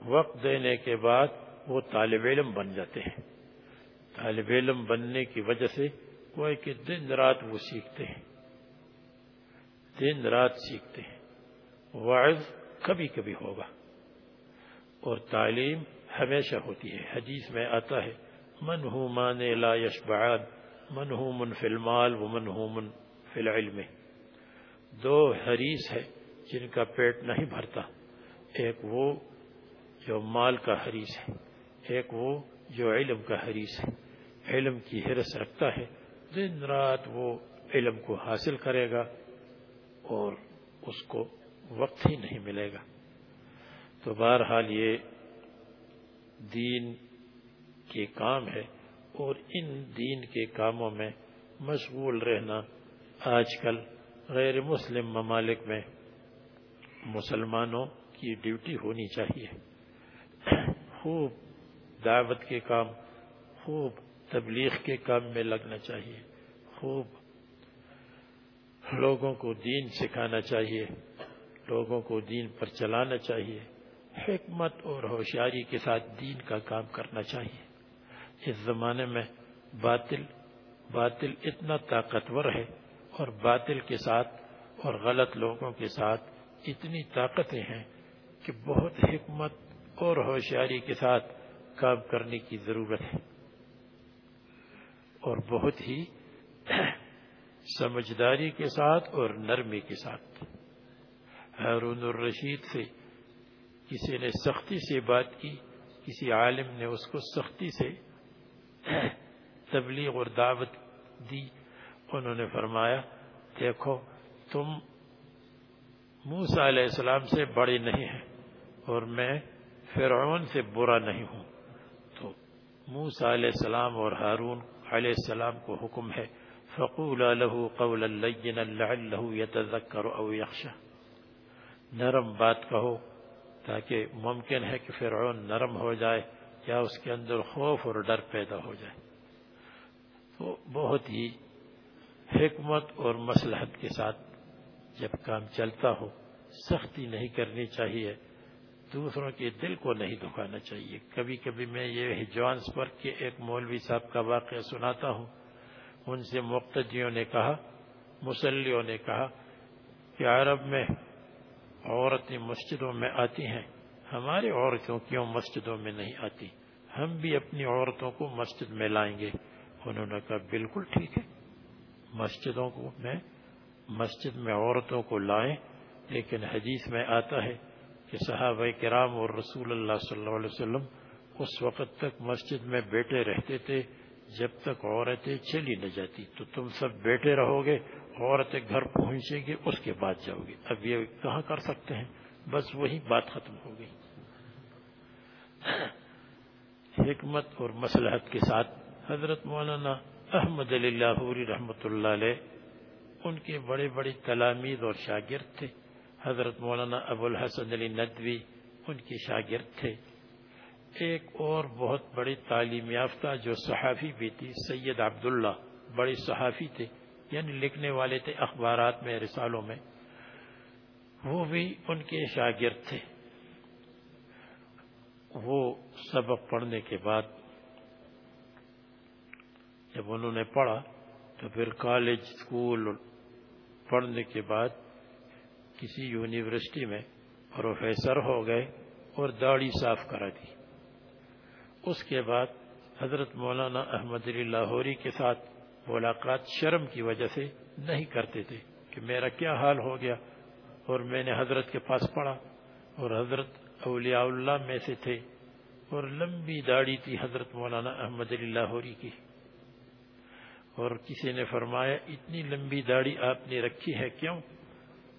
وقت دینے کے بعد وہ طالب علم بن جاتے ہیں۔ طالب علم بننے کی وجہ سے کوئی کہ دن رات وہ سیکھتے ہیں۔ دن رات سیکھتے ہیں۔ وعظ کبھی کبھی ہوگا۔ اور تعلیم ہمیشہ ہوتی ہے۔ حدیث میں آتا ہے، من ہوں مان لا یشبعان، من ہوں من فی المال و من ہوں من فی العلم. دو حریث ہے جن کا پیٹ نہیں بھرتا۔ ایک وہ جو مال کا حریث ہے، ایک وہ جو علم کا حریث ہے۔ علم کی حرس رکھتا ہے، دن رات وہ علم کو حاصل کرے گا اور اس کو وقت ہی نہیں ملے گا۔ تو بہرحال یہ دین کے کام ہے اور ان دین کے کاموں میں مشغول رہنا آج کل غیر مسلم ممالک میں مسلمانوں کی ڈیوٹی ہونی چاہیے۔ خوب دعوت کے کام، خوب تبلیغ کے کام میں لگنا چاہیے۔ خوب لوگوں کو دین سکھانا چاہیے۔ لوگوں کو دین پر چلانا چاہیے، حکمت اور ہوشیاری کے ساتھ دین کا کام کرنا چاہیے۔ اس زمانے میں باطل باطل اتنا طاقتور ہے اور باطل کے ساتھ اور غلط لوگوں کے ساتھ اتنی طاقتیں ہیں کہ بہت حکمت اور ہوشیاری کے ساتھ کام کرنے کی ضرورت ہے۔ اور بہت ہی (clears throat) سمجھداری کے ساتھ اور نرمی کے ساتھ۔ ہارون الرشید سے کسی نے سختی سے بات کی، کسی عالم نے اس کو سختی سے تبلیغ اور دعوت دی۔ انہوں نے فرمایا، دیکھو، تم موسا علیہ السلام سے بڑے نہیں ہیں اور میں فرعون سے برا نہیں ہوں۔ تو موسا علیہ السلام اور ہارون علیہ السلام کو حکم ہے فقول له قولا لينا لعله يتذكر او يخشى۔ نرم بات کہو تاکہ ممکن ہے کہ فرعون نرم ہو جائے یا اس کے اندر خوف اور ڈر پیدا ہو جائے۔ تو بہت ہی حکمت اور مسلحت کے ساتھ جب کام چلتا ہو، سختی نہیں کرنی چاہیے، دوسروں کے دل کو نہیں دکھانا چاہیے۔ کبھی کبھی میں یہ جوانسبرگ کے ایک مولوی صاحب کا واقعہ سناتا ہوں۔ ان سے مقتدیوں نے کہا، مسلیوں نے کہا کہ عرب میں عورتیں مسجدوں میں آتی ہیں۔ ہماری عورتوں کیوں مسجدوں میں نہیں آتی؟ ہم بھی اپنی عورتوں کو مسجد میں لائیں گے۔ انہوں نے کہا، بالکل ٹھیک ہے۔ مسجدوں کو میں، مسجد میں عورتوں کو لائیں۔ لیکن حدیث میں آتا ہے کہ صحابہ کرام اور رسول اللہ صلی اللہ علیہ وسلم اس وقت تک مسجد میں بیٹھے رہتے تھے۔ جب تک عورتیں چلی نہ جاتی تو تم سب بیٹھے رہو گے۔ عورتیں گھر پہنچے گی اس کے بعد جاؤ گے اب یہ کہاں کر سکتے ہیں؟ بس وہی بات ختم ہو گئی۔ حکمت اور مسلحت کے ساتھ حضرت مولانا احمد علی اللہ رحمۃ اللہ علیہ ان کے بڑے بڑے تلامید اور شاگرد تھے۔ حضرت مولانا ابو الحسن علی ندوی ان کے شاگرد تھے۔ ایک اور بہت بڑی تعلیم یافتہ جو صحافی بھی تھی، سید عبداللہ بڑی صحافی تھے۔ یعنی لکھنے والے تھے اخبارات میں، رسالوں میں۔ وہ بھی ان کے شاگرد تھے۔ وہ سبق پڑھنے کے بعد جب انہوں نے پڑھا تو پھر کالج اسکول پڑھنے کے بعد کسی یونیورسٹی میں پروفیسر ہو گئے اور داڑھی صاف کرا دی۔ اس کے بعد حضرت مولانا احمد علی لاہوری کے ساتھ ملاقات شرم کی وجہ سے نہیں کرتے تھے کہ میرا کیا حال ہو گیا اور میں نے حضرت کے پاس پڑھا اور حضرت اولیاء اللہ میں سے تھے اور لمبی داڑھی تھی حضرت مولانا احمد علی لاہوری کی۔ اور کسی نے فرمایا، اتنی لمبی داڑھی آپ نے رکھی ہے کیوں؟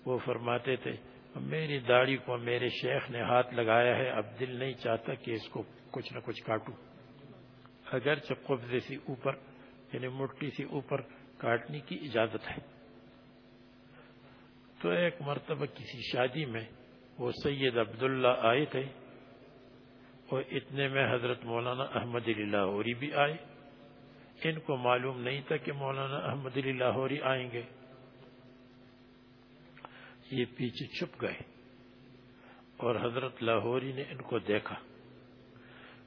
وہ فرماتے تھے، میری داڑھی کو میرے شیخ نے ہاتھ لگایا ہے، اب دل نہیں چاہتا کہ اس کو کچھ نہ کچھ کاٹوں۔ اگرچہ قبضے سے اوپر یعنی مٹی سے اوپر کاٹنے کی اجازت ہے۔ تو ایک مرتبہ کسی شادی میں وہ سید عبداللہ آئے تھے اور اتنے میں حضرت مولانا احمد علی لاہوری بھی آئے۔ ان کو معلوم نہیں تھا کہ مولانا احمد علی لاہوری آئیں گے۔ یہ پیچھے چھپ گئے اور حضرت لاہوری نے ان کو دیکھا۔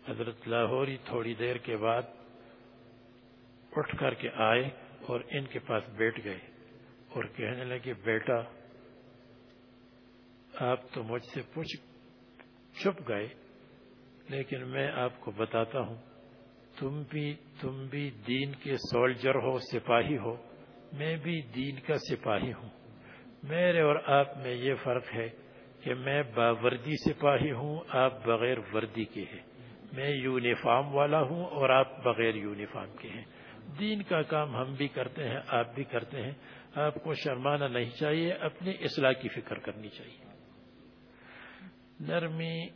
حضرت لاہوری تھوڑی دیر کے بعد اٹھ کر کے آئے اور ان کے پاس بیٹھ گئے اور کہنے لگے، بیٹا، آپ تو مجھ سے پوچھ چھپ گئے، لیکن میں آپ کو بتاتا ہوں، تم بھی تم بھی دین کے سولجر ہو، سپاہی ہو، میں بھی دین کا سپاہی ہوں۔ میرے اور آپ میں یہ فرق ہے کہ میں باوردی سپاہی ہوں، آپ بغیر وردی کے ہیں۔ میں یونیفارم والا ہوں اور آپ بغیر یونیفارم کے ہیں۔ دین کا کام ہم بھی کرتے ہیں، آپ بھی کرتے ہیں۔ آپ کو شرمانا نہیں چاہیے، اپنی اصلاح کی فکر کرنی چاہیے۔ نرمی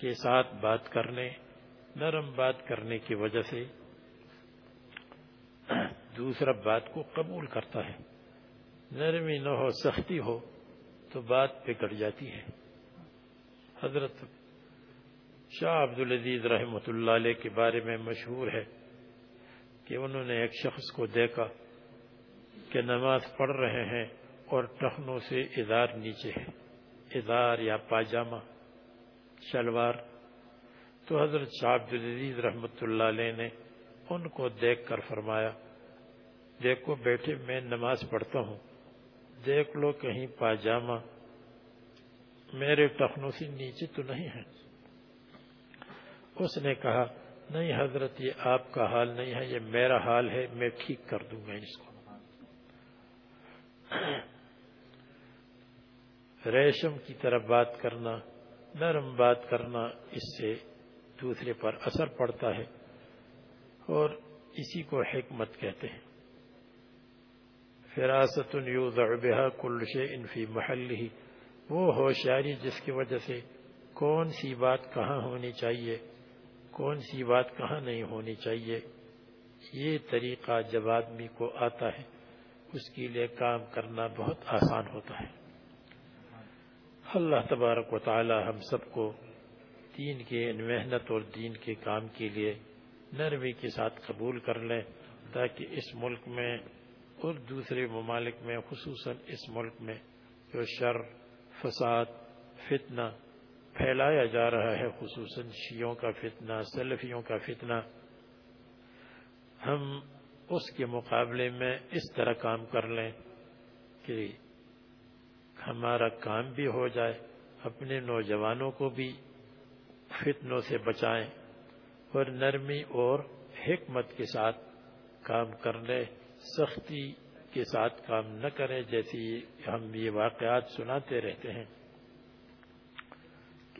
کے ساتھ بات کرنے، نرم بات کرنے کی وجہ سے دوسرا بات کو قبول کرتا ہے۔ نرمی نہ ہو، سختی ہو تو بات بگڑ جاتی ہے۔ حضرت شاہ عبد العزیز رحمۃ اللہ علیہ کے بارے میں مشہور ہے۔ کہ انہوں نے ایک شخص کو دیکھا کہ نماز پڑھ رہے ہیں اور ٹخنوں سے ادار نیچے ہے ادار یا پاجامہ، شلوار۔ تو حضرت شاہ عبد العزیز رحمۃ اللہ علیہ نے ان کو دیکھ کر فرمایا، دیکھو بیٹھے میں نماز پڑھتا ہوں۔ دیکھ لو کہیں پاجامہ میرے ٹخنوں سے نیچے تو نہیں ہے۔ اس نے کہا نہیں حضرت، یہ آپ کا حال نہیں ہے، یہ میرا حال ہے، میں ٹھیک کر دوں گا اس کو۔ ریشم کی طرح بات کرنا، نرم بات کرنا، اس سے دوسرے پر اثر پڑتا ہے۔ اور اسی کو حکمت کہتے ہیں۔ فراست بها کل شيء فی محل ہی وہ ہوشیاری جس کی وجہ سے کون سی بات کہاں ہونی چاہیے؟ کون سی بات کہاں نہیں ہونی چاہیے؟ یہ طریقہ جب آدمی کو آتا ہے، اس کے لیے کام کرنا بہت آسان ہوتا ہے۔ اللہ تبارک و تعالی ہم سب کو دین کے، محنت اور دین کے کام کے لیے نرمی کے ساتھ قبول کر لیں، تاکہ اس ملک میں اور دوسرے ممالک میں، خصوصاً اس ملک میں جو شر، فساد، فتنہ پھیلایا جا رہا ہے، خصوصاً شیعوں کا فتنہ، سلفیوں کا فتنہ۔ ہم اس کے مقابلے میں اس طرح کام کر لیں کہ ہمارا کام بھی ہو جائے، اپنے نوجوانوں کو بھی فتنوں سے بچائیں اور نرمی اور حکمت کے ساتھ کام کر لیں، سختی کے ساتھ کام نہ کریں جیسی ہم یہ واقعات سناتے رہتے ہیں۔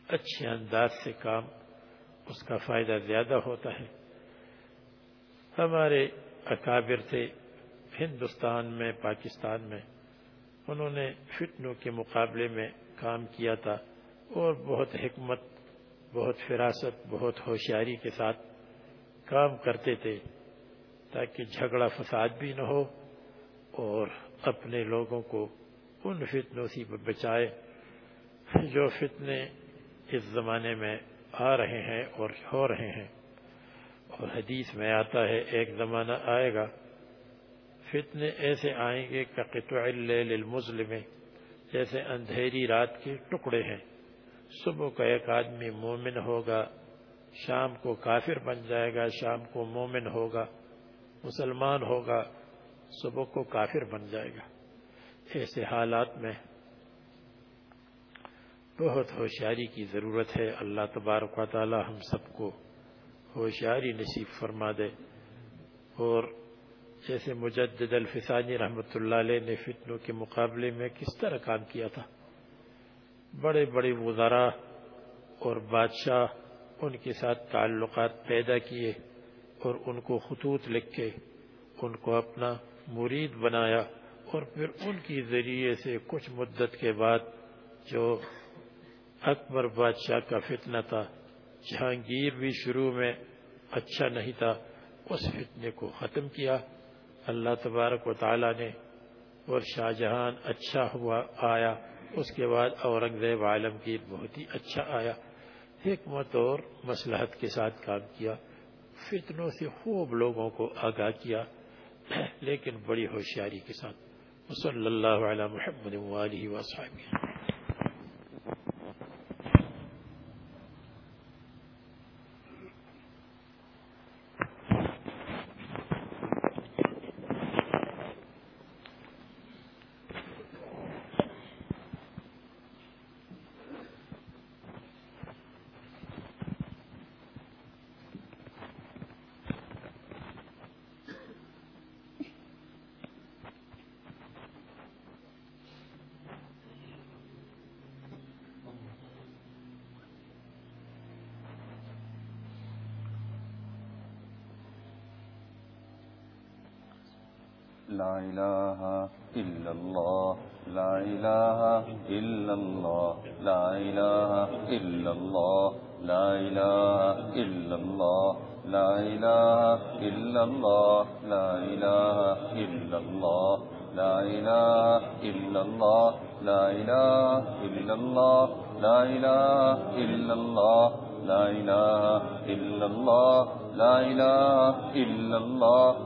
اچھے انداز سے کام اس کا فائدہ زیادہ ہوتا ہے۔ ہمارے اکابر تھے ہندوستان میں، پاکستان میں۔ انہوں نے فتنوں کے مقابلے میں کام کیا تھا اور بہت حکمت، بہت فراست، بہت ہوشیاری کے ساتھ کام کرتے تھے تاکہ جھگڑا فساد بھی نہ ہو اور اپنے لوگوں کو ان فتنوں سے بچائے۔ جو فتنے اس زمانے میں آ رہے ہیں اور ہو رہے ہیں۔ اور حدیث میں آتا ہے، ایک زمانہ آئے گا، فتنے ایسے آئیں گے کہ قطع اللیل المظلم، جیسے اندھیری رات کے ٹکڑے ہیں۔ صبح کا ایک آدمی مومن ہوگا، شام کو کافر بن جائے گا، شام کو مومن ہوگا، مسلمان ہوگا، صبح کو کافر بن جائے گا۔ ایسے حالات میں بہت ہوشیاری کی ضرورت ہے۔ اللہ تبارک و تعالی ہم سب کو ہوشیاری نصیب فرما دے۔ اور جیسے مجدد الفسانی رحمۃ اللہ علیہ نے فتنوں کے مقابلے میں کس طرح کام کیا تھا؟ بڑے بڑے وزراء اور بادشاہ ان کے ساتھ تعلقات پیدا کیے اور ان کو خطوط لکھ کے ان کو اپنا مرید بنایا اور پھر ان کی ذریعے سے کچھ مدت کے بعد جو اکبر بادشاہ کا فتنہ تھا۔ جہانگیر بھی شروع میں اچھا نہیں تھا، اس فتنے کو ختم کیا۔ اللہ تبارک و تعالی نے، اور شاہ جہان اچھا ہوا آیا۔ اس کے بعد اورنگزیب عالمگیر بہت ہی اچھا آیا۔ حکمت اور مسلحت کے ساتھ کام کیا۔ فتنوں سے خوب لوگوں کو آگاہ کیا، لیکن بڑی ہوشیاری کے ساتھ۔ وصلی اللہ علی محمد وآلہ وصحبہ لا إله إلا الله لا إله إلا الله لا إله إلا الله لا إله إلا الله لا إله إلا الله لا إله إلا الله لا إله إلا الله لا إله إلا الله لا إله إلا الله لا إله إلا الله لا إله إلا الله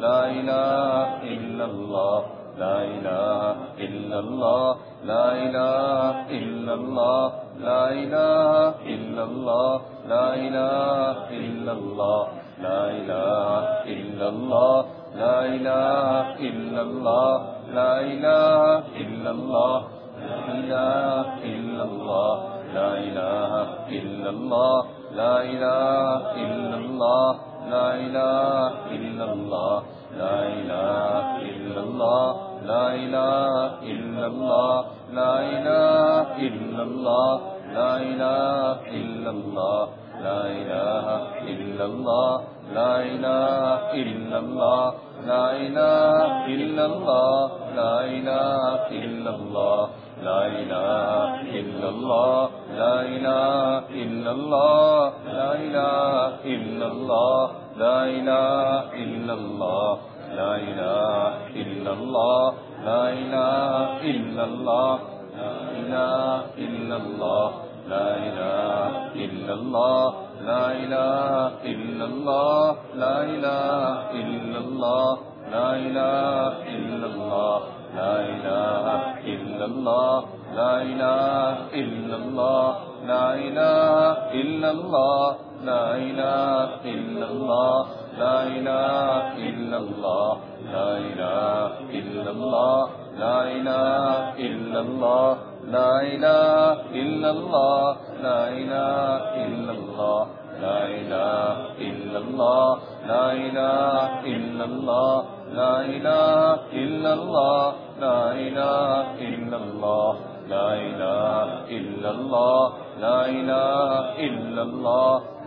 لا إله إلا الله لا إله إلا الله لا إله إلا الله لا إله إلا الله لا إله إلا الله لا إله إلا الله لا إله إلا الله لا إله إلا الله لا إله إلا الله لا إله إلا الله لا إله إلا الله لا إله إلا الله لا إله إلا الله لا إله إلا الله لا إله إلا الله لا إله إلا الله لا إله إلا الله لا إله إلا الله لا إله إلا الله لا إله إلا الله لا إله إلا الله لا إله إلا الله لا إله إلا الله لا إله إلا الله لا إله إلا الله لا إله إلا الله لا إله إلا الله لا إله إلا الله لا إله إلا الله لا إله إلا الله لا إله إلا الله لا إله إلا الله لا إله إلا الله لا إله إلا الله لا إله إلا الله لا إله إلا الله لا إله إلا الله لا إله إلا الله لا إله إلا الله لا إله إلا الله لا إله إلا الله لا إله إلا الله لا إله إلا الله لا إله إلا الله لا إله إلا الله لا إله إلا الله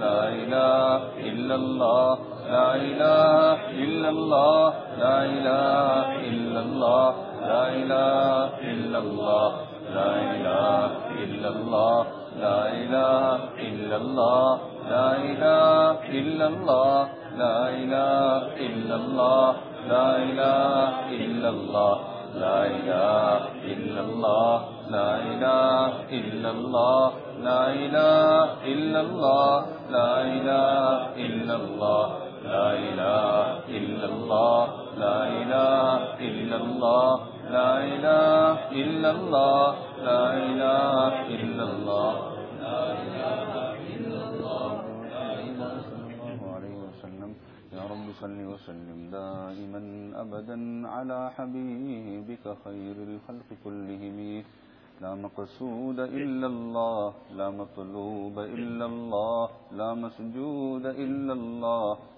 لا إله إلا الله لا إله إلا الله لا إله إلا الله لا إله إلا الله لا إله إلا الله لا إله إلا الله لا إله إلا الله لا إله إلا الله لا إله إلا الله لا إله إلا الله لا إله إلا الله لا إله إلا الله لا إله إلا الله لا إله إلا الله لا إله إلا الله لا إله إلا الله لا إله إلا الله. لا إله إلا الله لا إله الله عليه وسلم. يا رب صل وسلم دائما أبدا على حبيبك خير الخلق كلهم. لا مقصود إلا الله لا مطلوب إلا الله لا مسجود إلا الله.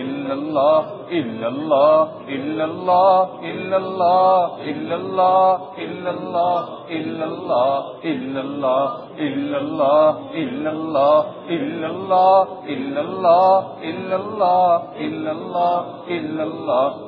إلا الله إلا الله إلا الله إلا الله إلا الله إلا الله إلا الله إلا الله إلا الله إلا الله إلا الله إلا الله إلا الله إلا الله إلا الله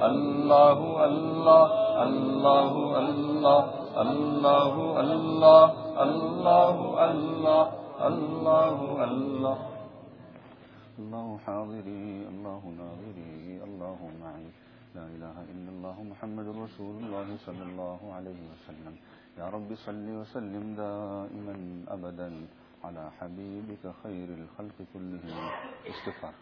الله الله الله الله الله الله الله الله الله الله الله حاضري الله ناظري الله معي لا إله إلا الله محمد رسول الله صلى الله عليه وسلم يا رب صل وسلم دائما أبدا على حبيبك خير الخلق كلهم استغفر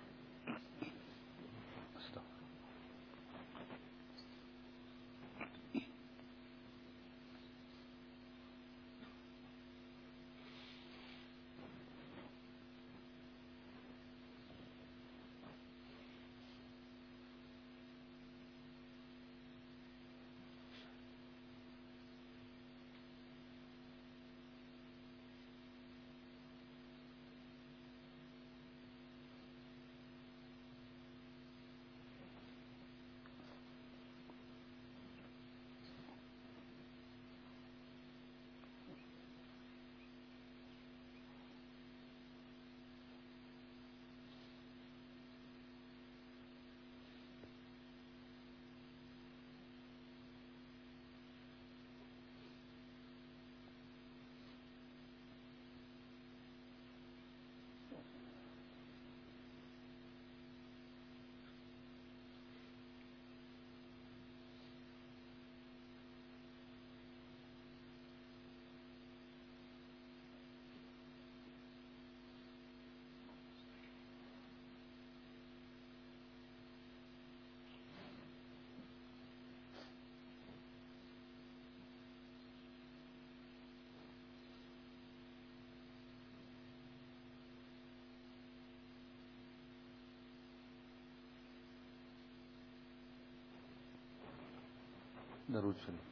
نرود فيلم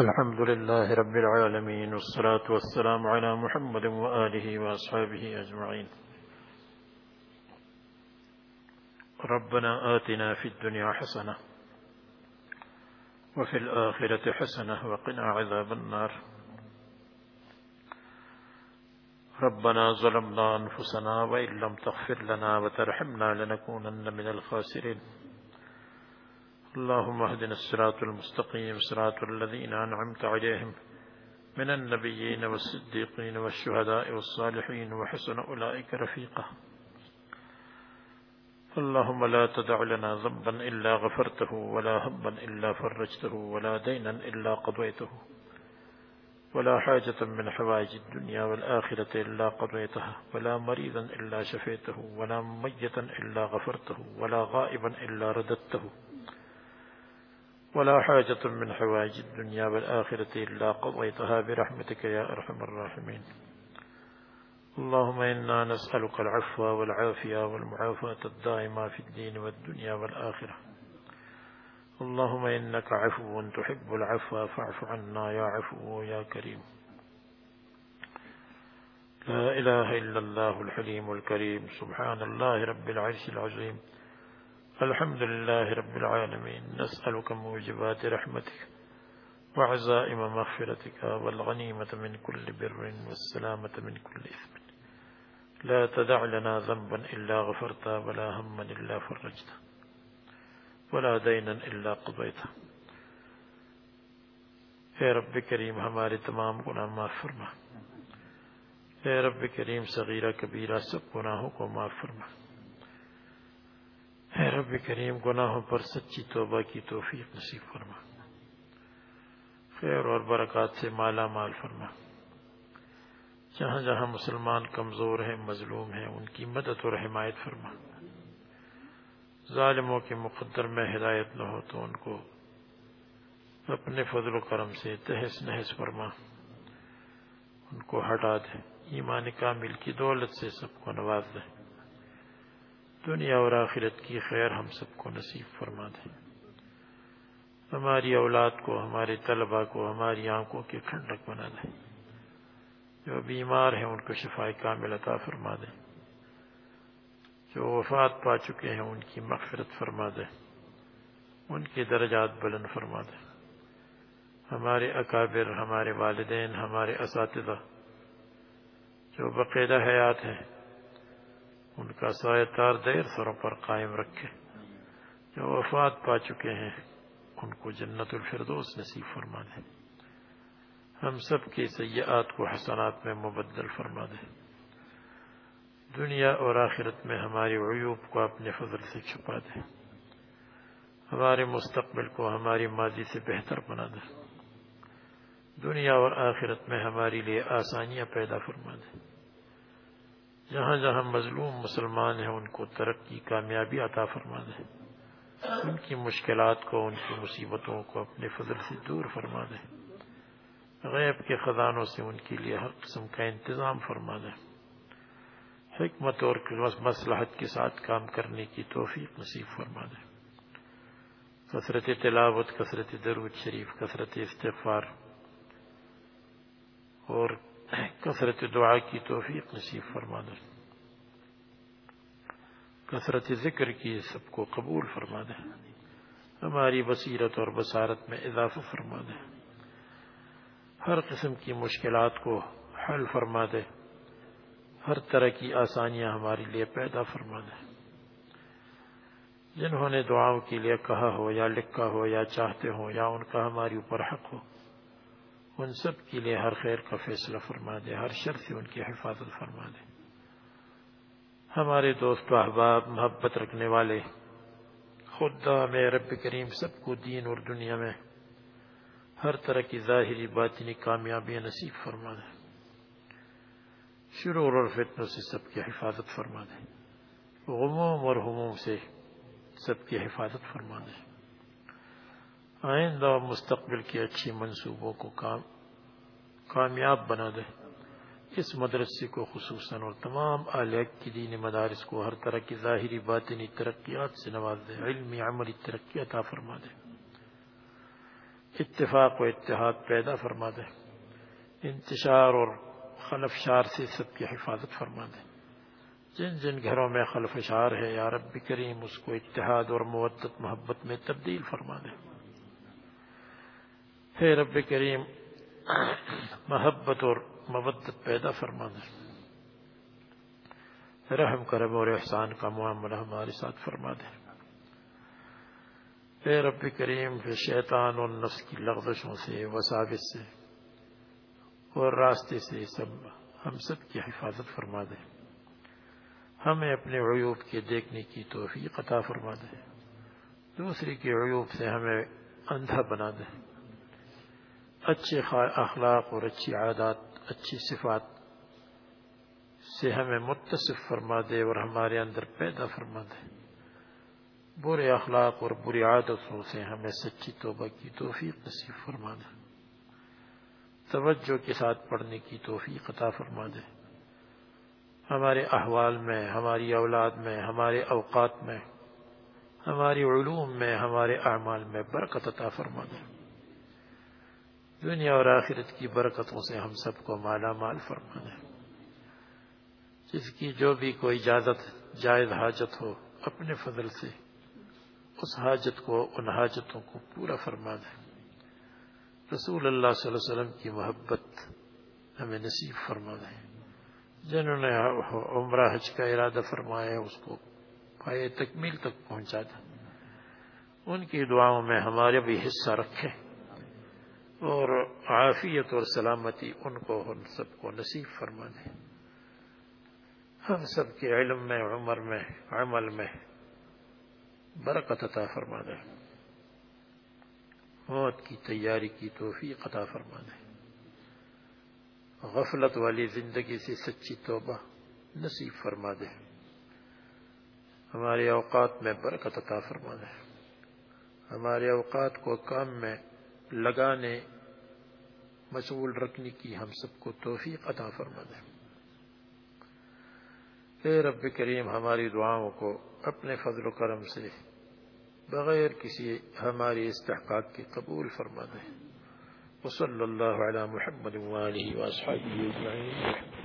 الحمد لله رب العالمين والصلاة والسلام على محمد وآله وأصحابه أجمعين. ربنا آتنا في الدنيا حسنة وفي الآخرة حسنة وقنا عذاب النار. ربنا ظلمنا أنفسنا وإن لم تغفر لنا وترحمنا لنكونن من الخاسرين. اللهم اهدنا الصراط المستقيم صراط الذين أنعمت عليهم من النبيين والصديقين والشهداء والصالحين وحسن أولئك رفيقا. اللهم لا تدع لنا ذنبا إلا غفرته ولا هما إلا فرجته ولا دينا إلا قضيته ولا حاجة من حوائج الدنيا والآخرة إلا قضيتها ولا مريضا إلا شفيته ولا ميتا إلا غفرته ولا غائبا إلا رددته. ولا حاجة من حوائج الدنيا والآخرة إلا قضيتها برحمتك يا أرحم الراحمين. اللهم إنا نسألك العفو والعافية والمعافاة الدائمة في الدين والدنيا والآخرة. اللهم إنك عفو تحب العفو فاعف عنا يا عفو يا كريم. لا إله إلا الله الحليم الكريم. سبحان الله رب العرش العظيم. الحمد لله رب العالمين نسألك موجبات رحمتك وعزائم مغفرتك والغنيمة من كل بر والسلامة من كل إثم. لا تدع لنا ذنبا إلا غفرته ولا هما إلا فرجته ولا دینا إلا قضیتا اے رب کریم ہمارے تمام گناہ معاف فرما. اے رب کریم صغیرہ کبیرہ سب گناہوں کو معاف فرما. رب کریم گناہوں پر سچی توبہ کی توفیق نصیب فرما۔ خیر اور برکات سے مالا مال فرما۔ جہاں جہاں مسلمان کمزور ہیں، مظلوم ہیں، ان کی مدد اور حمایت فرما۔ ظالموں کے مقدر میں ہدایت نہ ہو تو ان کو اپنے فضل و کرم سے تہس نہس فرما۔ ان کو ہٹا دے۔ ایمان کامل کی دولت سے سب کو نواز دے دنیا اور آخرت کی خیر ہم سب کو نصیب فرما دے۔ ہماری اولاد کو، ہمارے طلبہ کو، ہماری آنکھوں کے کھنڈک بنا دے۔ جو بیمار ہیں ان کو شفا کامل عطا فرما دے۔ جو وفات پا چکے ہیں ان کی مغفرت فرما دے۔ ان کے درجات بلند فرما دے۔ ہمارے اکابر، ہمارے والدین، ہمارے اساتذہ جو بقیدہ حیات ہیں ان کا سایہ تار دیر سروں پر قائم رکھے۔ جو وفات پا چکے ہیں، ان کو جنت الفردوس نصیب فرما دے۔ ہم سب کی سیاحت کو حسنات میں مبدل فرما دے۔ دنیا اور آخرت میں ہماری عیوب کو اپنے فضل سے چھپا دے۔ ہمارے مستقبل کو ہماری ماضی سے بہتر بنا دے۔ دنیا اور آخرت میں ہمارے لیے آسانیاں پیدا فرما دے۔ جہاں جہاں مظلوم مسلمان ہیں، ان کو ترقی، کامیابی عطا فرما دے ان کی مشکلات کو، ان کی مصیبتوں کو اپنے فضل سے دور فرما دے غیب کے خزانوں سے ان کے لیے ہر قسم کا انتظام فرما دے حکمت اور مصلحت کے ساتھ کام کرنے کی توفیق نصیب فرما دے کثرت تلاوت، کثرت درود شریف، کثرت استغفار اور کثرت دعا کی توفیق نصیب فرما دے۔ کثرت ذکر کی سب کو قبول فرما دے۔ ہماری بصیرت اور بصارت میں اضافہ فرما دے۔ ہر قسم کی مشکلات کو حل فرما دے۔ ہر طرح کی آسانیاں ہمارے لیے پیدا فرما دے۔ جنہوں نے دعاؤں کے لیے کہا ہو یا لکھا ہو یا چاہتے ہو یا ان کا ہماری اوپر حق ہو ان سب کے لیے ہر خیر کا فیصلہ فرما دے، ہر شر سے ان کی حفاظت فرما دے۔ ہمارے دوست و احباب، محبت رکھنے والے، خدا میں رب کریم سب کو دین اور دنیا میں ہر طرح کی ظاہری باطنی کامیابی نصیب فرما دے۔ شرور اور فتنوں سے سب کی حفاظت فرما دے۔ غموم اور ہموم سے سب کی حفاظت فرما دے۔ آئندہ مستقبل کے اچھی منصوبوں کو کام کامیاب بنا دے۔ اس مدرسے کو خصوصاً اور تمام علیہ کی دین مدارس کو ہر طرح کی ظاہری باطنی ترقیات سے نواز دے، علمی عملی ترقی عطا فرما دے۔ اتفاق و اتحاد پیدا فرما دے۔ انتشار اور خلف شار سے سب کی حفاظت فرما دے۔ جن جن گھروں میں خلف شار ہے، یا رب کریم، اس کو اتحاد اور مودت محبت میں تبدیل فرما دے۔ ہے رب کریم، محبت اور مبت پیدا فرما دے۔ رحم، کرم اور احسان کا معاملہ ہمارے ساتھ فرما دے۔ اے رب کریم، پھر شیطان اور نفس کی لغزشوں سے، وساوس سے اور راستے سے سب، ہم سب کی حفاظت فرما دے۔ ہمیں اپنے عیوب کے دیکھنے کی توفیق عطا فرما دے۔ دوسری کے عیوب سے ہمیں اندھا بنا دے۔ اچھے اخلاق اور اچھی عادات، اچھی صفات سے ہمیں متصف فرما دے اور ہمارے اندر پیدا فرما دے۔ برے اخلاق اور بری عادتوں سے ہمیں سچی توبہ کی توفیق نصیب فرما دے۔ توجہ کے ساتھ پڑھنے کی توفیق عطا فرما دے۔ ہمارے احوال میں، ہماری اولاد میں، ہمارے اوقات میں، ہماری علوم میں، ہمارے اعمال میں برکت عطا فرما دے۔ دنیا اور آخرت کی برکتوں سے ہم سب کو مالا مال فرما دے جس کی جو بھی کوئی اجازت، جائز حاجت ہو، اپنے فضل سے اس حاجت کو، ان حاجتوں کو پورا فرما دے۔ رسول اللہ صلی اللہ علیہ وسلم کی محبت ہمیں نصیب فرما دے۔ جنہوں نے عمرہ حج کا ارادہ فرمایا، اس کو پائے تکمیل تک پہنچا دے۔ ان کی دعاؤں میں ہمارے بھی حصہ رکھے۔ اور عافیت اور سلامتی ان کو ان سب کو نصیب فرما دے۔ ہم سب کے علم میں، عمر میں، عمل میں برکت عطا فرما دے۔ موت کی تیاری کی توفیق عطا فرما دے۔ غفلت والی زندگی سے سچی توبہ نصیب فرما دے۔ ہمارے اوقات میں برکت عطا فرما دے۔ ہمارے اوقات کو کام میں لگانے، مشغول رکھنے کی ہم سب کو توفیق عطا فرما دے اے رب کریم، ہماری دعاؤں کو اپنے فضل و کرم سے بغیر کسی ہماری استحقاق کی قبول فرما دے وصلی اللہ علی محمد واصحابہ اجمعین۔